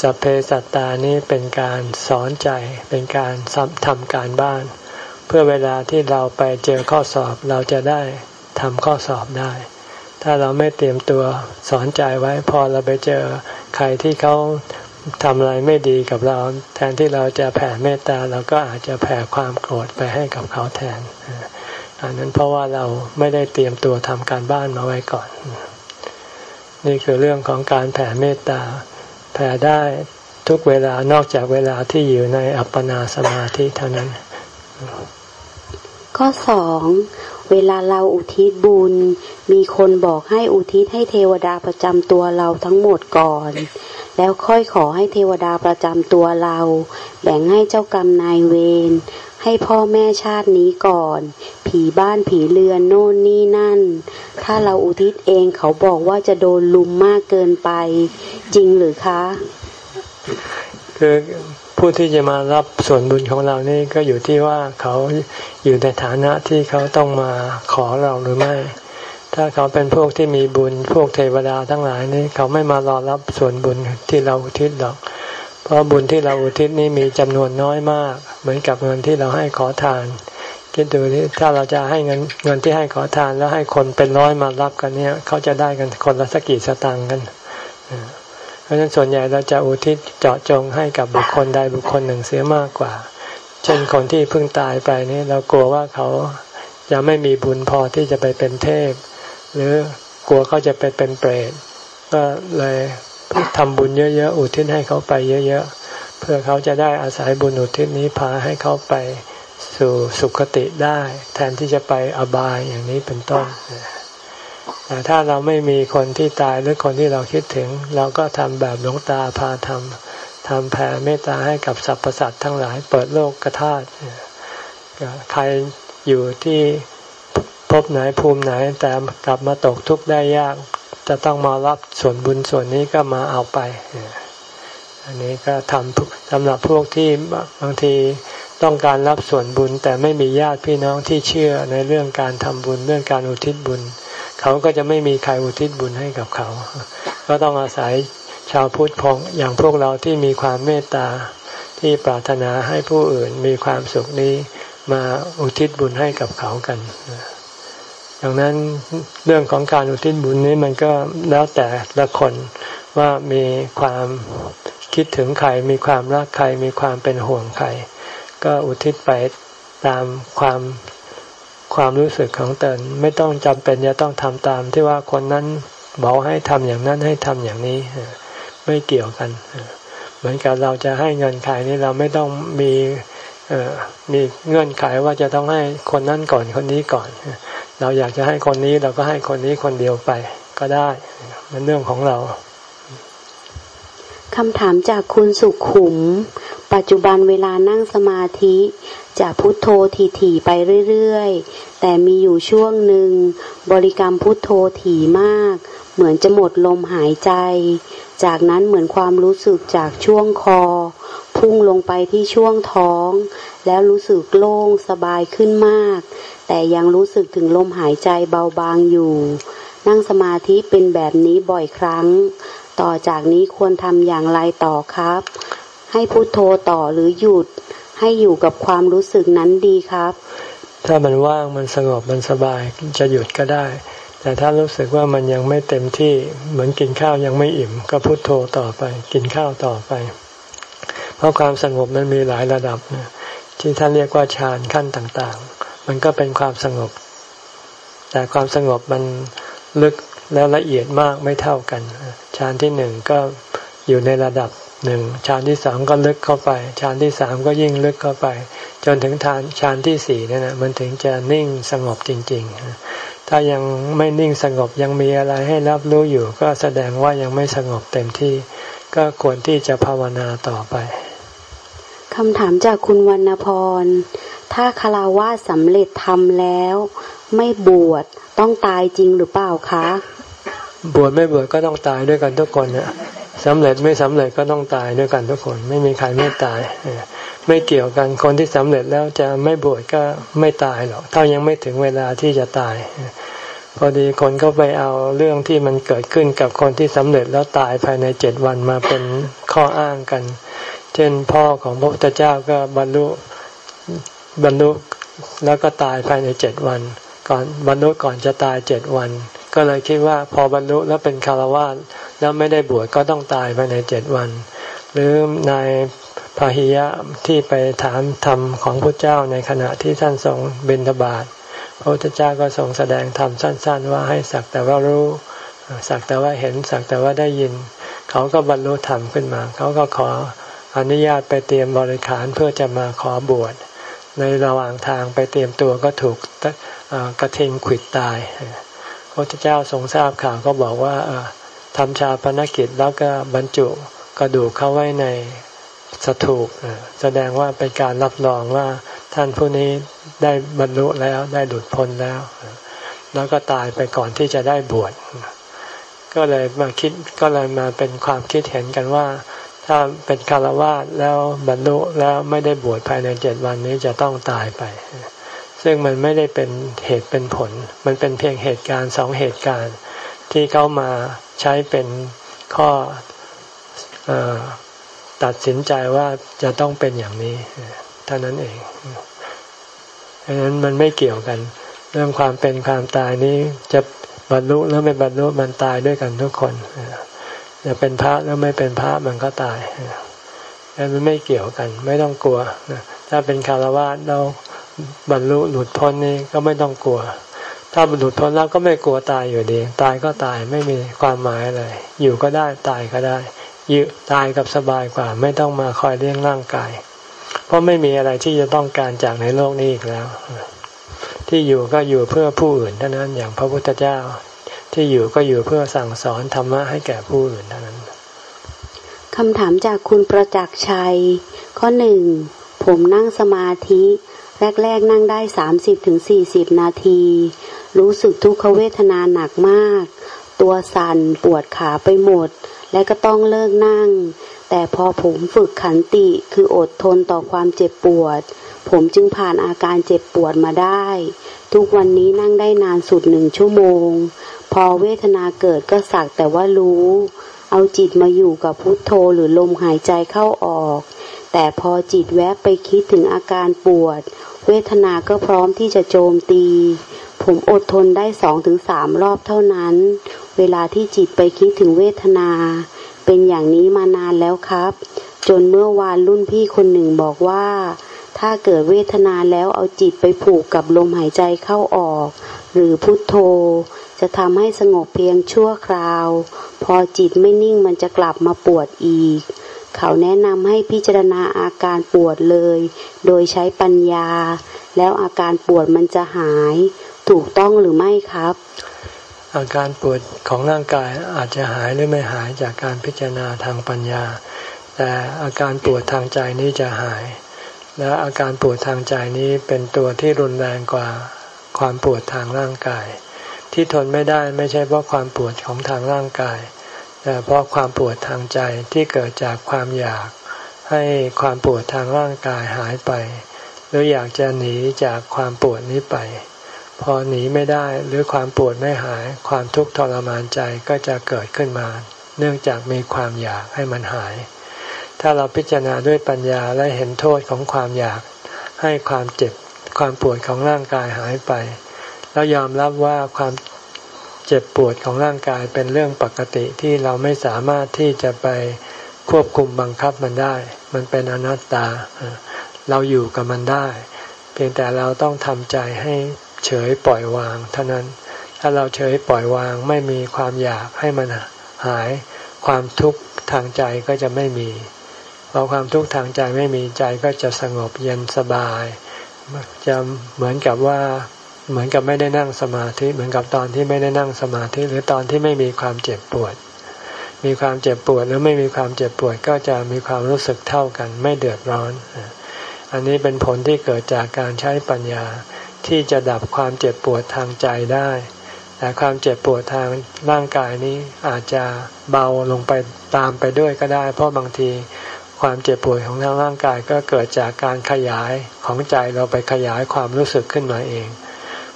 สัพเพสัตตานี้เป็นการสอนใจ เป็นการทำการบ้าน เพื่อเวลาที่เราไปเจอข้อสอบเราจะได้ทำข้อสอบได้ ถ้าเราไม่เตรียมตัวสอนใจไว้พอเราไปเจอใครที่เขา ทำอะไรไม่ดีกับเรา แทนที่เราจะแผ่เมตตาเราก็อาจจะแผ่ความโกรธไปให้กับเขาแทนอันนั้นเพราะว่าเราไม่ได้เตรียมตัวทำการบ้านมาไว้ก่อน นี่คือเรื่องของการแผ่เมตตา แผ่ได้ทุกเวลานอกจากเวลาที่อยู่ในอัปปนาสมาธิเท่านั้น ข้อสอง เวลาเราอุทิศบุญ มีคนบอกให้อุทิศให้เทวดาประจำตัวเราทั้งหมดก่อน แล้วค่อยขอให้เทวดาประจำตัวเรา แบ่งให้เจ้ากรรมนายเวรให้พ่อแม่ชาตินี้ก่อน ผีบ้านผีเรือนโน่นนี่นั่น ถ้าเราอุทิศเองเขาบอกว่าจะโดนลุมมากเกินไป จริงหรือคะ คือ ผู้ที่จะมารับส่วนบุญของเรานี่ก็อยู่ที่ว่าเขาอยู่ในฐานะที่เขาต้องมาขอเราหรือไม่ ถ้าเขาเป็นพวกที่มีบุญพวกเทวดาทั้งหลายนี่เขาไม่มารอรับส่วนบุญที่เราอุทิศหรอก เพราะบุญที่เราอุทิศนี้มีจำนวนน้อยมาก เหมือนกับเงินที่เราให้ขอทานคิดดูนี่ถ้าเราจะให้เงินเงินที่ให้ขอทานแล้วให้คนเป็นร้อยมารับกันเนี่ย เขาจะได้กันคนละสักกี่สตางค์กันเพ ราะฉะนั้นส่วนใหญ่เราจะอุทิศเจาะจงให้กับบุคคลใดบุคคลหนึ่งเสียมากกว่า เช่นคนที่เพิ่งตายไปนี่เรากลัวว่าเขาจะไม่มีบุญพอที่จะไปเป็นเทพ หรือกลัวเขาจะไปเป็นเปรตก็เลยทำบุญเยอะๆอุทิศให้เขาไปเยอะๆเพื่อเขาจะได้อาศัยบุญอุทิศนี้พาให้เขาไปสู่สุคติได้ แทนที่จะไปอบายอย่างนี้เป็นต้น แต่ถ้าเราไม่มีคนที่ตายหรือคนที่เราคิดถึง เราก็ทำแบบหลวงตาพาทำทำแผ่เมตตาให้กับสรรพสัตว์ทั้งหลายเปิดโลกกระทาใครอยู่ที่พบไหนภูมิไหนแต่กลับมาตกทุกข์ได้ยาก จะต้องมารับส่วนบุญส่วนนี้ก็มาเอาไป อันนี้ก็ทำสำหรับพวกที่บางทีต้องการรับส่วนบุญ แต่ไม่มีญาติพี่น้องที่เชื่อในเรื่องการทำบุญเรื่องการอุทิศบุญ เขาก็จะไม่มีใครอุทิศบุญให้กับเขา ก็ต้องอาศัยชาวพุทธพองอย่างพวกเราที่มีความเมตตาที่ปรารถนาให้ผู้อื่นมีความสุขนี้มาอุทิศบุญให้กับเขากันดังนั้นเรื่องของการอุทิศบุญนี้มันก็แล้วแต่ละคนว่ามีความคิดถึงใครมีความรักใครมีความเป็นห่วงใครก็อุทิศไปตามความ ความรู้สึกของตนไม่ต้องจำเป็นจะต้องทำตามที่ว่าคนนั้นบอกให้ทำอย่างนั้นให้ทำอย่างนี้ไม่เกี่ยวกัน เหมือนกับเราจะให้เงินใครนี่เราไม่ต้องมีมีเงื่อนไขว่าจะต้องให้คนนั้นก่อนคนนี้ก่อน เราอยากจะให้คนนี้เราก็ให้คนนี้คนเดียวไปก็ได้ มันเรื่องของเราคำถามจากคุณสุขุม ปัจจุบันเวลานั่งสมาธิจะพุทโธถี่ๆไปเรื่อยๆ แต่มีอยู่ช่วงหนึ่ง บริกรรมพุทโธถี่มาก เหมือนจะหมดลมหายใจ จากนั้นเหมือนความรู้สึกจากช่วงคอ พุ่งลงไปที่ช่วงท้อง แล้วรู้สึกโล่งสบายขึ้นมาก แต่ยังรู้สึกถึงลมหายใจเบาบางอยู่ นั่งสมาธิเป็นแบบนี้บ่อยครั้ง ต่อจากนี้ควรทำอย่างไรต่อครับ ให้พุโทโธต่อหรือหยุด ให้อยู่กับความรู้สึกนั้นดีครับ ถ้ามันว่างมันสงบมันสบายจะหยุดก็ได้ แต่ถ้ารู้สึกว่ามันยังไม่เต็มที่เหมือนกินข้าวยังไม่อิ่ม ก็พุโทโธต่อไป กินข้าวต่อไป เพราะความสงบมันมีหลายระดับที่ท่านเรียกว่าฌานขั้นต่างๆ มันก็เป็นความสงบ แต่ความสงบมันลึกแล้วละเอียดมากไม่เท่ากัน ฌานที่หนึ่งก็อยู่ในระดับ หนึ่งฌานที่สองก็ลึกเข้าไปฌานที่สามก็ยิ่งลึกเข้าไป จนถึงฌานฌานที่สี่นี่นะมันถึงจะนิ่งสงบจริง ๆ ถ้ายังไม่นิ่งสงบยังมีอะไรให้รับรู้อยู่ ก็แสดงว่ายังไม่สงบเต็มที่ ก็ควรที่จะภาวนาต่อไปคำถามจากคุณวรรณพร ถ้าคาราวาสสำเร็จทำแล้ว ไม่บวชต้องตายจริงหรือเปล่าคะ บวชไม่บวชก็ต้องตายด้วยกันทุกคนเนี่ย สำเร็จไม่สำเร็จก็ต้องตายด้วยกันทุกคน ไม่มีใครไม่ตาย ไม่เกี่ยวกันคนที่สำเร็จแล้วจะไม่บวชก็ไม่ตายหรอกถ้ายังไม่ถึงเวลาที่จะตาย พอดีคนก็ไปเอาเรื่องที่มันเกิดขึ้นกับคนที่สำเร็จแล้วตายภายในเจ็ดวันมาเป็นข้ออ้างกัน เช่นพ่อของพระพุทธเจ้าก็บรรลุบรรลุแล้วก็ตายภายในเจ็ดวัน ก่อนบรรลุก่อนจะตายเจ็ดวัน ก็เลยคิดว่าพอบรรลุแล้วเป็นคารวะ แล้วไม่ได้บวชก็ต้องตายภายในเจ็ดวัน หรือนายพาหิยะที่ไปถามธรรมของพระเจ้าในขณะที่ท่านทรงบิณฑบาตพระพุทธเจ้าก็ทรงแสดงธรรมสั้น ๆ ว่าให้สักแต่ว่ารู้สักแต่ว่าเห็นสักแต่ว่าได้ยิน เขาก็บรรลุธรรมขึ้นมา เขาก็ขออนุญาตไปเตรียมบริขารเพื่อจะมาขอบวชในระหว่างทางไปเตรียมตัวก็ถูกกระเทงขิดตายพระเจ้าทรงทราบข่าวก็บอกว่า ทำชาปนกิจแล้วก็บรรจุกระดูกเข้าไว้ในสถูปแสดงว่าเป็นการรับรองว่าท่านผู้นี้ได้บรรลุแล้วได้หลุดพ้นแล้ว แล้วก็ตายไปก่อนที่จะได้บวชก็เลยมาคิดก็เลยมาเป็นความคิดเห็นกันว่า ถ้าเป็นคารวะแล้วบรรลุแล้วไม่ได้บวชภายในเจ็ดวันนี้จะต้องตายไป ซึ่งมันไม่ได้เป็นเหตุเป็นผล มันเป็นเพียงเหตุการณ์สองเหตุการณ์ที่เขามา ใช้เป็นข้ออตัดสินใจว่าจะต้องเป็นอย่างนี้เท่านั้นเองดังนั้นมันไม่เกี่ยวกัน เรื่องความเป็นความตายนี้จะบรรลุหรือไม่บรรลุมันตายด้วยกันทุกคนจะเป็นพระหรือไม่เป็นพระมันก็ตายดังนั้นไม่เกี่ยวกัน ไม่ต้องกลัวถ้าเป็นคารวะเราบรรลุหลุดพ้นนี่ก็ไม่ต้องกลัว ถ้าหลุดพ้นแล้วก็ไม่กลัวตายอยู่ดี ตายก็ตายไม่มีความหมายอะไรอยู่ก็ได้ตายก็ได้อยู่ตายกับสบายกว่า ไม่ต้องมาคอยเลี้ยงร่างกาย เพราะไม่มีอะไรที่จะต้องการจากในโลกนี้อีกแล้ว ที่อยู่ก็อยู่เพื่อผู้อื่นเท่านั้น อย่างพระพุทธเจ้า ที่อยู่ก็อยู่เพื่อสั่งสอนธรรมะให้แก่ผู้อื่นเท่านั้นคำถามจากคุณประจักษ์ชัย ข้อหนึ่งผมนั่งสมาธิ แรก ๆ นั่งได้สามสิบถึงสี่สิบนาที รู้สึกทุกขเวทนาหนักมาก ตัวสั่นปวดขาไปหมด และก็ต้องเลิกนั่ง แต่พอผมฝึกขันติคืออดทนต่อความเจ็บปวด ผมจึงผ่านอาการเจ็บปวดมาได้ ทุกวันนี้นั่งได้นานสุดหนึ่งชั่วโมง พอเวทนาเกิดก็สักแต่ว่ารู้ เอาจิตมาอยู่กับพุทโธหรือลมหายใจเข้าออก แต่พอจิตแวบไปคิดถึงอาการปวด เวทนาก็พร้อมที่จะโจมตี ผมอดทนได้สองถึงสามรอบเท่านั้น เวลาที่จิตไปคิดถึงเวทนา เป็นอย่างนี้มานานแล้วครับ จนเมื่อวานรุ่นพี่คนหนึ่งบอกว่า ถ้าเกิดเวทนาแล้วเอาจิตไปผูกกับลมหายใจเข้าออก หรือพุทโธ จะทำให้สงบเพียงชั่วคราว พอจิตไม่นิ่งมันจะกลับมาปวดอีก เขาแนะนำให้พิจารณาอาการปวดเลย โดยใช้ปัญญา แล้วอาการปวดมันจะหาย ถูกต้องหรือไม่ครับ อาการปวดของร่างกายอาจจะหายหรือไม่หายจากการพิจารณาทางปัญญา แต่อาการปวดทางใจนี้จะหาย และอาการปวดทางใจนี้เป็นตัวที่รุนแรงกว่าความปวดทางร่างกาย ที่ทนไม่ได้ไม่ใช่เพราะความปวดของทางร่างกาย แต่เพราะความปวดทางใจที่เกิดจากความอยากให้ความปวดทางร่างกายหายไป หรืออยากจะหนีจากความปวดนี้ไป พอหนีไม่ได้หรือความปวดไม่หาย ความทุกข์ทรมานใจก็จะเกิดขึ้นมา เนื่องจากมีความอยากให้มันหาย ถ้าเราพิจารณาด้วยปัญญาและเห็นโทษของความอยาก ให้ความเจ็บความปวดของร่างกายหายไป แล้วยอมรับว่าความเจ็บปวดของร่างกายเป็นเรื่องปกติที่เราไม่สามารถที่จะไปควบคุมบังคับมันได้ มันเป็นอนัตตา เราอยู่กับมันได้ เพียงแต่เราต้องทำใจให้ เฉยปล่อยวางเท่านั้น ถ้าเราเฉยปล่อยวางไม่มีความอยากให้มันหาย ความทุกข์ทางใจก็จะไม่มีพอความทุกข์ทางใจไม่มีใจก็จะสงบเย็นสบาย จะเหมือนกับว่าเหมือนกับไม่ได้นั่งสมาธิเหมือนกับตอนที่ไม่ได้นั่งสมาธิหรือตอนที่ไม่มีความเจ็บปวด มีความเจ็บปวดหรือไม่มีความเจ็บปวดก็จะมีความรู้สึกเท่ากันไม่เดือดร้อน อันนี้เป็นผลที่เกิดจากการใช้ปัญญา ที่จะดับความเจ็บปวดทางใจได้ แต่ความเจ็บปวดทางร่างกายนี้อาจจะเบาลงไปตามไปด้วยก็ได้ เพราะบางทีความเจ็บปวดของทางร่างกายก็เกิดจากการขยายของใจเราไปขยายความรู้สึกขึ้นมาเอง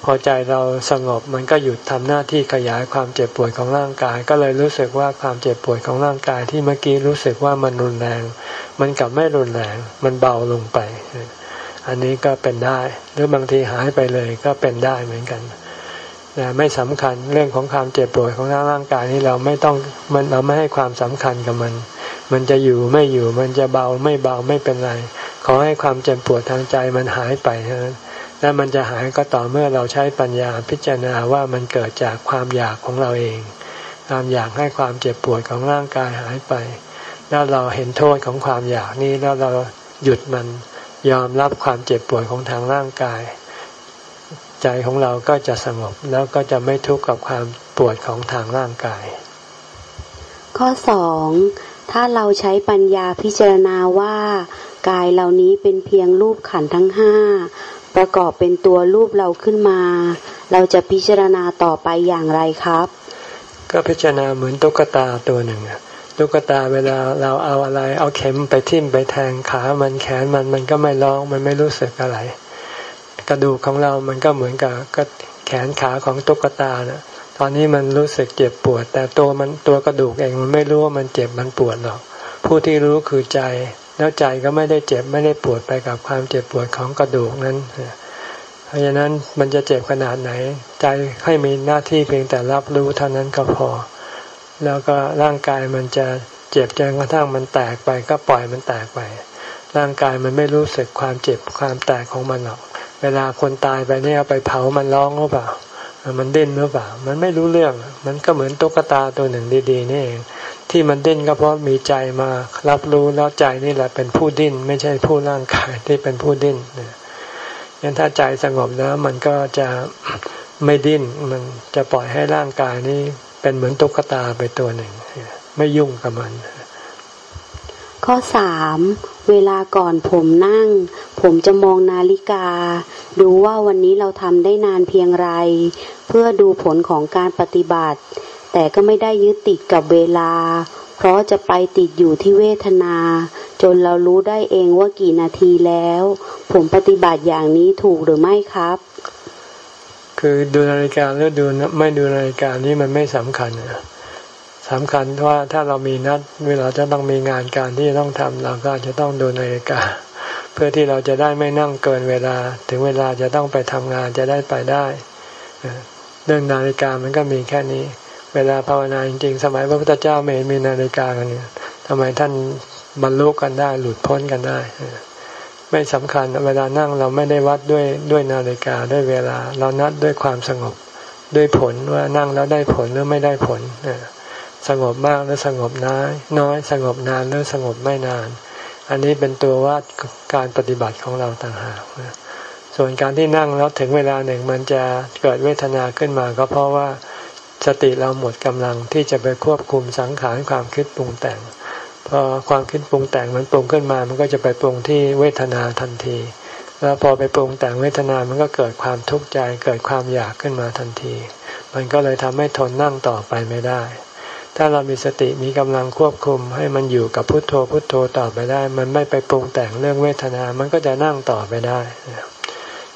พอใจเราสงบมันก็หยุดทำหน้าที่ขยายความเจ็บปวดของร่างกาย ก็เลยรู้สึกว่าความเจ็บปวดของร่างกายที่เมื่อกี้รู้สึกว่ามันรุนแรง มันกลับไม่รุนแรง มันเบาลงไป อันนี้ก็เป็นได้ หรือบางทีหายไปเลยก็เป็นได้เหมือนกันแต่ไม่สำคัญเรื่องของความเจ็บปวดของร่างกายนี้เราไม่ต้องมันเราไม่ให้ความสำคัญกับมัน มันจะอยู่ไม่อยู่มันจะเบาไม่เบาไม่เป็นไร ขอให้ความเจ็บปวดทางใจมันหายไปเท่านั้นและมันจะหายก็ต่อเมื่อเราใช้ปัญญาพิจารณาว่ามันเกิดจากความอยากของเราเอง ความอยากให้ความเจ็บปวดของร่างกายหายไป แล้วเราเห็นโทษของความอยากนี้แล้วเราหยุดมัน ยอมรับความเจ็บปวดของทางร่างกาย ใจของเราก็จะสงบแล้วก็จะไม่ทุกข์กับความปวดของทางร่างกาย ข้อสองถ้าเราใช้ปัญญาพิจารณาว่ากายเหล่านี้เป็นเพียงรูปขันทั้งห้าประกอบเป็นตัวรูปเราขึ้นมา เราจะพิจารณาต่อไปอย่างไรครับ ก็พิจารณาเหมือนตุ๊กตาตัวหนึ่ง ตุ๊กตาเวลาเราเอาอะไร เอาเข็มไปทิ่มไปแทงขามันแขนมันมันก็ไม่ร้องมันไม่รู้สึกอะไร กระดูกของเรามันก็เหมือนกับก็แขนขาของตุ๊กตานะตอนนี้มันรู้สึกเจ็บปวด แต่ตัวมันตัวกระดูกเองมันไม่รู้ว่ามันเจ็บมันปวดหรอก ผู้ที่รู้คือใจ แล้วใจก็ไม่ได้เจ็บไม่ได้ปวดไปกับความเจ็บปวดของกระดูกนั้น เพราะฉะนั้นมันจะเจ็บขนาดไหน ใจให้มีหน้าที่เพียงแต่รับรู้เท่านั้นก็พอ แล้วก็ร่างกายมันจะเจ็บจนกระทั่งมันแตกไป ก็ปล่อยมันแตกไป ร่างกายมันไม่รู้สึกความเจ็บความแตกของมันหรอก เวลาคนตายไปเนี่ยไปเผามันร้องหรือเปล่า มันเดินหรือเปล่า มันไม่รู้เรื่อง มันก็เหมือนตุ๊กตาตัวหนึ่งดีๆนี่เองที่มันดิ้นก็เพราะมีใจมารับรู้แล้วใจนี่แหละเป็นผู้ดิ้น ไม่ใช่ผู้ร่างกายที่เป็นผู้ดิ้นเนี่ยงั้นถ้าใจสงบแล้วมันก็จะไม่ดิ้นมันจะปล่อยให้ร่างกายนี้ เป็นเหมือนตุ๊กตาไปตัวหนึ่ง ไม่ยุ่งกับมัน ข้อสามเวลาก่อนผมนั่ง ผมจะมองนาฬิกา ดูว่าวันนี้เราทำได้นานเพียงไร เพื่อดูผลของการปฏิบัติ แต่ก็ไม่ได้ยึดติดกับเวลา เพราะจะไปติดอยู่ที่เวทนา จนเรารู้ได้เองว่ากี่นาทีแล้ว ผมปฏิบัติอย่างนี้ถูกหรือไม่ครับ คือดูนาฬิกาหรือดูไม่ดูนาฬิกานี่มันไม่สำคัญสำคัญว่าถ้าเรามีนัดเวลาจะต้องมีงานการที่จะต้องทำเราก็จะต้องดูนาฬิกา เพื่อที่เราจะได้ไม่นั่งเกินเวลา ถึงเวลาจะต้องไปทำงานจะได้ไปได้เรื่องนาฬิกามันก็มีแค่นี้ เวลาภาวนาจริงๆ สมัยพระพุทธเจ้าไม่มีนาฬิกากันเนี่ยทำไมท่านบรรลุกันได้หลุดพ้นกันได้ ไม่สำคัญเวลานั่งเราไม่ได้วัดด้วยด้วยนาฬิกาด้วยเวลา เรานัดด้วยความสงบด้วยผลว่านั่งแล้วได้ผลหรือไม่ได้ผลสงบมากหรือสงบน้อยน้อย สงบนานหรือสงบไม่นาน อันนี้เป็นตัววัดการปฏิบัติของเราต่างหากส่วนการที่นั่งแล้วถึงเวลาหนึ่งมันจะเกิดเวทนาขึ้นมา ก็เพราะว่าสติเราหมดกำลังที่จะไปควบคุมสังขารความคิดปรุงแต่ง พอความคิดปรุงแต่งมันปรุงขึ้นมา มันก็จะไปปรุงที่เวทนาทันที แล้วพอไปปรุงแต่งเวทนา มันก็เกิดความทุกข์ใจ เกิดความอยากขึ้นมาทันที มันก็เลยทำให้ทนนั่งต่อไปไม่ได้ ถ้าเรามีสติมีกำลังควบคุม ให้มันอยู่กับพุทโธพุทโธต่อไปได้ มันไม่ไปปรุงแต่งเรื่องเวทนา มันก็จะนั่งต่อไปได้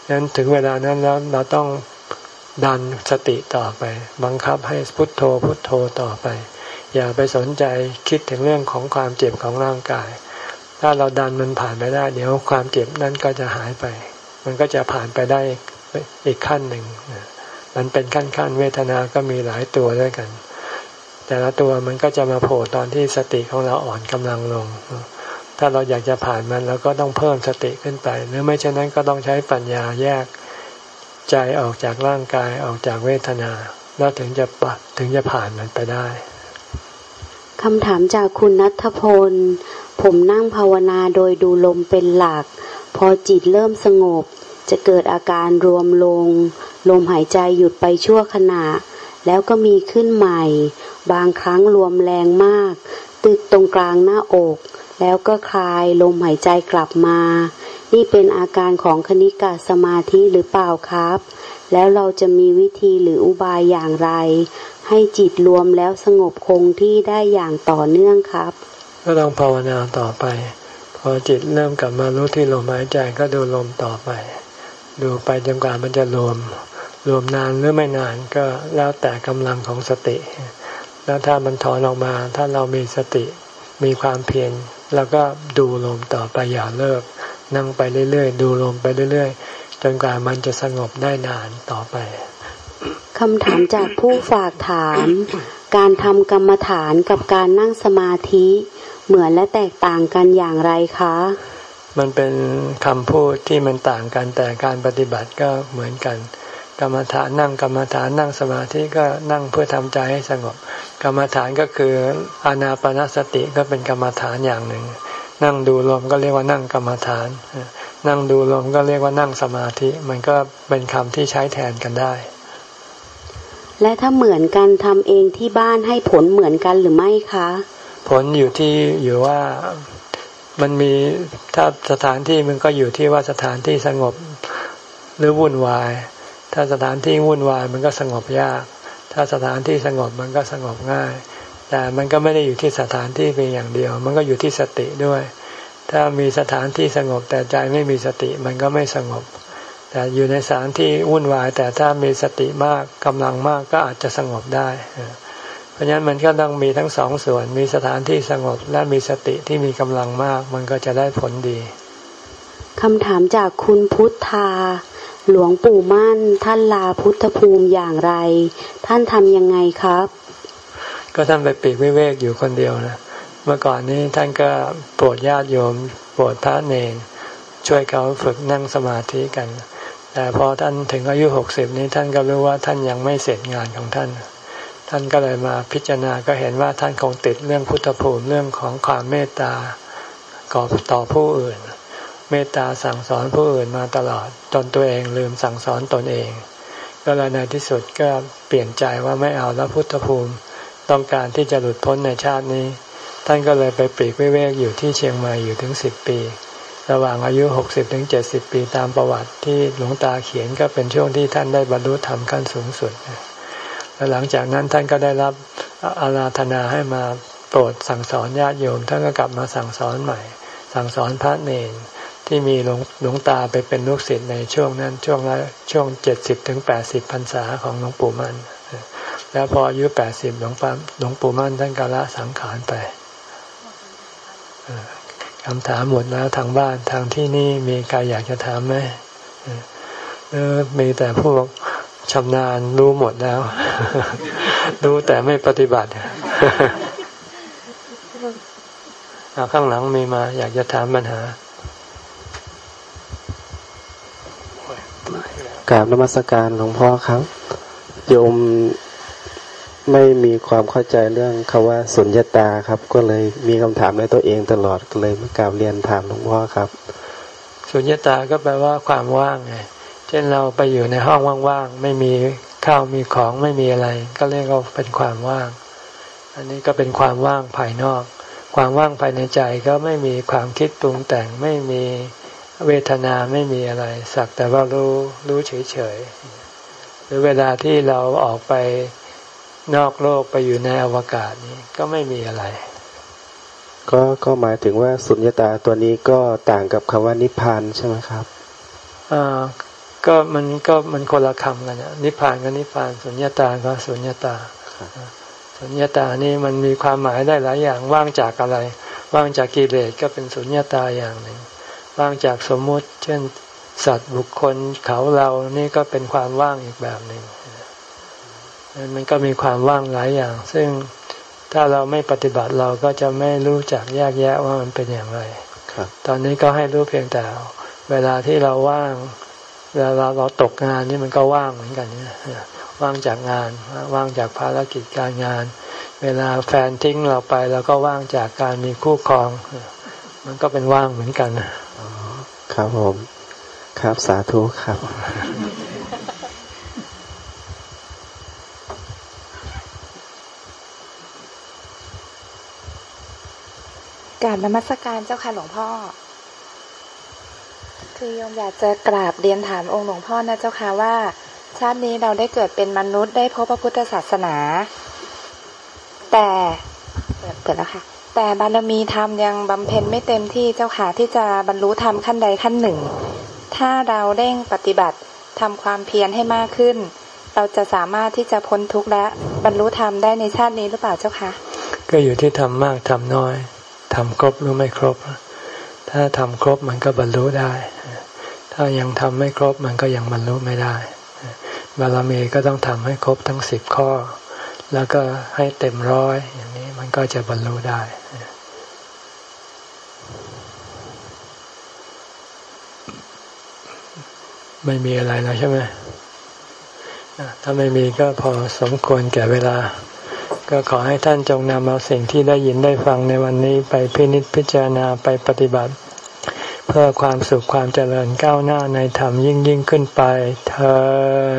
ดังนั้นถึงเวลานั้นแล้วเราต้องดันสติต่อไป บังคับให้พุทโธพุทโธต่อไป อย่าไปสนใจคิดถึงเรื่องของความเจ็บของร่างกาย ถ้าเราดันมันผ่านไปได้ เดี๋ยวความเจ็บนั้นก็จะหายไป มันก็จะผ่านไปได้อีกขั้นหนึ่ง มันเป็นขั้นขั้นเวทนา ก็มีหลายตัวด้วยกัน แต่ละตัวมันก็จะมาโผล่ตอนที่สติของเราอ่อนกำลังลง ถ้าเราอยากจะผ่านมันเราก็ต้องเพิ่มสติขึ้นไป หรือไม่เช่นนั้นก็ต้องใช้ปัญญาแยกใจออกจากร่างกายออกจากเวทนา แล้วถึงจะปัดถึงจะผ่านมันไปได้ คำถามจากคุณนัทพล ผมนั่งภาวนาโดยดูลมเป็นหลัก พอจิตเริ่มสงบ จะเกิดอาการรวมลง ลมหายใจหยุดไปชั่วขณะ แล้วก็มีขึ้นใหม่ บางครั้งรวมแรงมาก ตึกตรงกลางหน้าอก แล้วก็คลายลมหายใจกลับมา นี่เป็นอาการของคณิกาสมาธิหรือเปล่าครับ แล้วเราจะมีวิธีหรืออุบายอย่างไร ให้จิตรวมแล้วสงบคงที่ได้อย่างต่อเนื่องครับ ก็ต้องภาวนาต่อไป พอจิตเริ่มกลับมารู้ที่ลมหายใจก็ดูลมต่อไป ดูไปจนกว่ามันจะรวม รวมนานหรือไม่นานก็แล้วแต่กำลังของสติ แล้วถ้ามันถอนออกมา ถ้าเรามีสติมีความเพียรแล้วก็ดูลมต่อไปอย่าเลิก นั่งไปเรื่อยๆ ดูลมไปเรื่อยๆ จนกว่ามันจะสงบได้นานต่อไปคำถามจากผู้ฝากถาม การทำกรรมฐานกับการนั่งสมาธิ เหมือนและแตกต่างกันอย่างไรคะ มันเป็นคำพูดที่มันต่างกันแต่การปฏิบัติก็เหมือนกัน กรรมฐานนั่งกรรมฐานนั่งสมาธิก็นั่งเพื่อทำใจให้สงบ กรรมฐานก็คืออานาปนาสติก็เป็นกรรมฐานอย่างหนึ่ง นั่งดูลมก็เรียกว่านั่งกรรมฐาน นั่งดูลมก็เรียกว่านั่งสมาธิ มันก็เป็นคำที่ใช้แทนกันได้ และถ้าเหมือนกันทำเองที่บ้านให้ผลเหมือนกันหรือไม่คะ ผลอยู่ที่อยู่ว่ามันมีถ้าสถานที่มันก็อยู่ที่ว่าสถานที่สงบหรือวุ่นวาย ถ้าสถานที่วุ่นวายมันก็สงบยาก ถ้าสถานที่สงบมันก็สงบง่าย แต่มันก็ไม่ได้อยู่ที่สถานที่เพียงอย่างเดียว มันก็อยู่ที่สติด้วย ถ้ามีสถานที่สงบแต่ใจไม่มีสติมันก็ไม่สงบ แต่อยู่ในสถานที่วุ่นวาย แต่ถ้ามีสติมากกำลังมากก็อาจจะสงบได้ เพราะฉะนั้นมันก็ต้องมีทั้งสองส่วน มีสถานที่สงบและมีสติที่มีกำลังมาก มันก็จะได้ผลดีคำถามจากคุณพุทธา หลวงปู่มั่น ท่านลาพุทธภูมิอย่างไร ท่านทำยังไงครับ ก็ท่านไปปีกวิเวกอยู่คนเดียวนะเมื่อก่อนนี้ท่านก็โปรดญาติโยมโปรดพระเนรช่วยเขาฝึกนั่งสมาธิกัน แต่พอท่านถึงอายุหกสิบนี้ท่านก็รู้ว่าท่านยังไม่เสร็จงานของท่าน ท่านก็เลยมาพิจารณาก็เห็นว่าท่านคงติดเรื่องพุทธภูมิเรื่องของความเมตตาก่อต่อผู้อื่น เมตตาสั่งสอนผู้อื่นมาตลอดจนตัวเองลืมสั่งสอนตนเอง ก็เลยในที่สุดก็เปลี่ยนใจว่าไม่เอาแล้วพุทธภูมิ ต้องการที่จะหลุดพ้นในชาตินี้ ท่านก็เลยไปปีกวิเวกอยู่ที่เชียงใหม่อยู่ถึงสิบปี ระหว่างอายุหกสิบถึงเจ็ดสิบปีตามประวัติที่หลวงตาเขียนก็เป็นช่วงที่ท่านได้บรรลุธรรมขั้นสูงสุดแล้วหลังจากนั้นท่านก็ได้รับอาราธนาให้มาโปรดสั่งสอนญาติโยมท่านก็กลับมาสั่งสอนใหม่ สั่งสอนพระเนรที่มีหลวงลวงตาไปเป็นลูกศิษย์ในช่วงนั้นช่วงละช่วงเจ็ดสิบถึงแปดสิบพรรษาของหลวงปู่มั่นแล้วพออายุแปดสิบหลวงปู่หลวงปู่มั่นท่านก็ละสังขารไป คำถามหมดแล้วทางบ้านทางที่นี่มีใครอยากจะถามไหมเออมีแต่พวกชำนาญรู้หมดแล้ว รู้แต่ไม่ปฏิบัติเอาข้างหลังมีมา อยากจะถามปัญหากราบนมัสการหลวงพ่อครับ โยม ไม่มีความเข้าใจเรื่องคาว่าสุญญตาครับ ก็เลยมีคำถามในตัวเองตลอดก็เลยมากราบเรียนถามหลวงพ่อครับ สุญญตาก็แปลว่าความว่างไงเช่นเราไปอยู่ในห้องว่างๆไม่มีข้าวมีของไม่มีอะไร ก็เรียกว่าเป็นความว่าง อันนี้ก็เป็นความว่างภายนอก ความว่างภายในใจก็ไม่มีความคิดปรุงแต่งไม่มีเวทนาไม่มีอะไร สักแต่ว่ารู้รู้เฉยๆหรือเวลาที่เราออกไป นอกโลกไปอยู่ในอวกาศนี้ก็ไม่มีอะไร ก็ก็หมายถึงว่าสุญญตาตัวนี้ก็ต่างกับคำว่านิพพานใช่ไหมครับอ่าก็มันก็มันคนละคำกันนะนิพพานกับนิพพานสุญญตาก็สุญญตาสุญญตานี่มันมีความหมายได้หลายอย่างว่างจากอะไร ว่างจากกิเลสก็เป็นสุญญตาอย่างหนึ่ง ว่างจากสมมุติ เช่น สัตว์บุคคลเขาเรานี่ก็เป็นความว่างอีกแบบหนึ่ง มันก็มีความว่างหลายอย่าง ซึ่งถ้าเราไม่ปฏิบัติเราก็จะไม่รู้จักแยกแยะว่ามันเป็นอย่างไรตอนนี้ก็ให้รู้เพียงแต่ เวลาที่เราว่างเวลาเราตกงานนี่มันก็ว่างเหมือนกันเนี่ยว่างจากงานว่างจากภารกิจการงาน เวลาแฟนทิ้งเราไปเราก็ว่างจากการมีคู่ครอง มันก็เป็นว่างเหมือนกันครับผม ครับสาธุครับ การนมัสการเจ้าค่ะหลวงพ่อ คือโยมอยากจะกราบเรียนถามองค์หลวงพ่อนะเจ้าค่ะว่า ชาตินี้เราได้เกิดเป็นมนุษย์ได้พบพระพุทธศาสนา แต่เปิดเปิดแล้วค่ะ แต่บารมีธรรมยังบำเพ็ญไม่เต็มที่เจ้าค่ะที่จะบรรลุธรรมขั้นใดขั้นหนึ่ง ถ้าเราเร่งปฏิบัติทำความเพียรให้มากขึ้น เราจะสามารถที่จะพ้นทุกข์และบรรลุธรรมได้ในชาตินี้หรือเปล่าเจ้าคะก็อยู่ที่ทำมากทำน้อย ทำครบหรือไม่ครบ ถ้าทำครบมันก็บรรลุได้ ถ้ายังทำไม่ครบมันก็ยังบรรลุไม่ได้บารมีก็ต้องทำให้ครบทั้งสิบข้อ แล้วก็ให้เต็มร้อยอย่างนี้มันก็จะบรรลุได้ไม่มีอะไรแล้วใช่ไหมถ้าไม่มีก็พอสมควรแก่เวลา ก็ขอให้ท่านจงนำเอาสิ่งที่ได้ยินได้ฟังในวันนี้ไปพินิจพิจารณาไปปฏิบัติ เพื่อความสุขความเจริญก้าวหน้าในธรรมยิ่งยิ่งขึ้นไปเถิ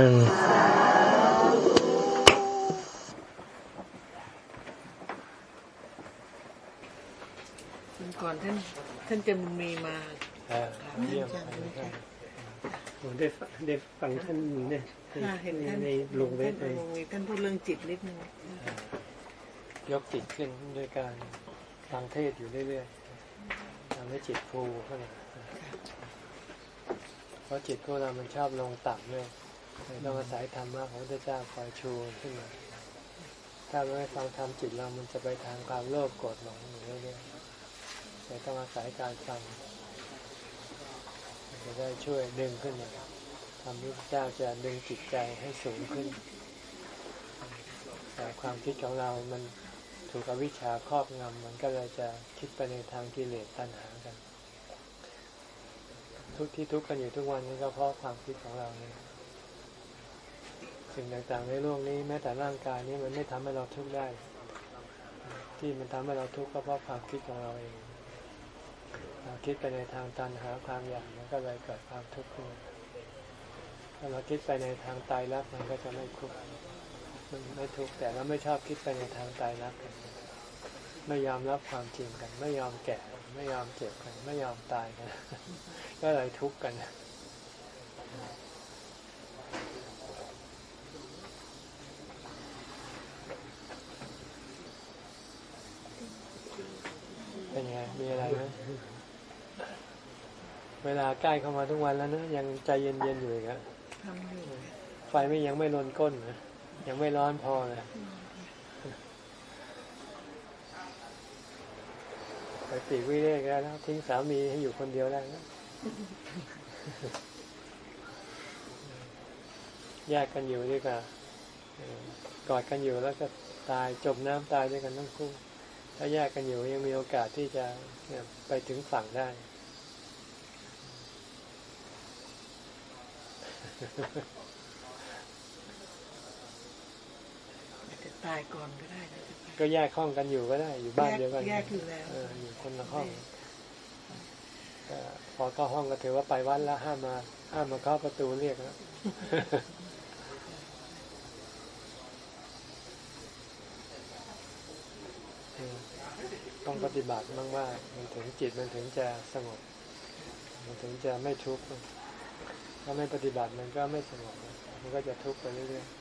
ดก่อนท่านท่านจะมีมาเยี่ยมได้ได้ฟังท่านเนี่ยเห็นท่านในลงเวทเลยท่านพูดเรื่องจิตนิดนึง ยกจิตขึ้นด้วยการฟังเทศอยู่เรื่อยๆทำให้จิตฟูขึ้นเพราะจิตของเรามันชอบลงต่ำเลยต้องอาศัยธรรมะของพระเจ้าคอยชูขึ้นมา ถ้าไม่ฟังธรรมจิตเรามันจะไปทางความโลภโกรธหลงอยู่เรื่อยๆแต่ต้องอาศัยการฟังจะได้ช่วยดึงขึ้นมาทำให้พระเจ้าจะดึงจิตใจให้สูงขึ้น แต่ความคิดของเรามัน ถูกอวิชชาครอบงำมันก็เลยจะคิดไปในทางกิเลสตัณหากัน ทุกที่ทุกกันอยู่ทุกวันนี้ก็เพราะความคิดของเราเนี่ยสิ่งต่างๆในโลกนี้แม้แต่ร่างกายนี้มันไม่ทำให้เราทุกข์ได้ ที่มันทำให้เราทุกข์ก็เพราะความคิดของเราเองเราคิดไปในทางตัณหาความอยากมันก็เลยเกิดความทุกข์ขึ้นถ้าเราคิดไปในทางตายรักมันก็จะไม่ทุกข์ ไม่ทุกข์แต่เราไม่ชอบคิดไปในทางตายรักไม่ยอมรับความจริงกัน ไม่ยอมแก่ไม่ยอมเจ็บกัน ไม่ยอมตายกันก็เลยทุกข์กันเป็นไงมีอะไรไหมเวลาใกล้เข้ามาทุกวันแล้วนะยังใจเย็นๆอยู่อีกอะทำอยู่ไฟไม่ยังไม่ลนก้นนะ ยังไม่ร้อนพอเลยไปปีกวิเวกแล้วทิ้งสามีให้อยู่คนเดียวแล้วนะแยกกันอยู่ดีกว่ากอดกันอยู่แล้วก็ตายจมน้ำตายด้วยกันทั้งคู่ ถ้าแยกกันอยู่ยังมีโอกาสที่จะไปถึงฝั่งได้ อาจจะ ตายก่อนก็ได้นะเจ้าค่ะก็แยกห้องกันอยู่ก็ได้ อยู่บ้านเดียวกันแยกอยู่แล้วเอออยู่คนละห้องก็พอเข้าห้องก็ถือว่าไปวัดแล้วห้ามมา ห้ามมาเข้าประตูเรียกแล้วเออต้องปฏิบัติมากๆมันถึงจิตมันถึงจะสงบ มันถึงจะไม่ทุกข์ถ้าไม่ปฏิบัติมันก็ไม่สงบ มันก็จะทุกข์ไปเรื่อยๆ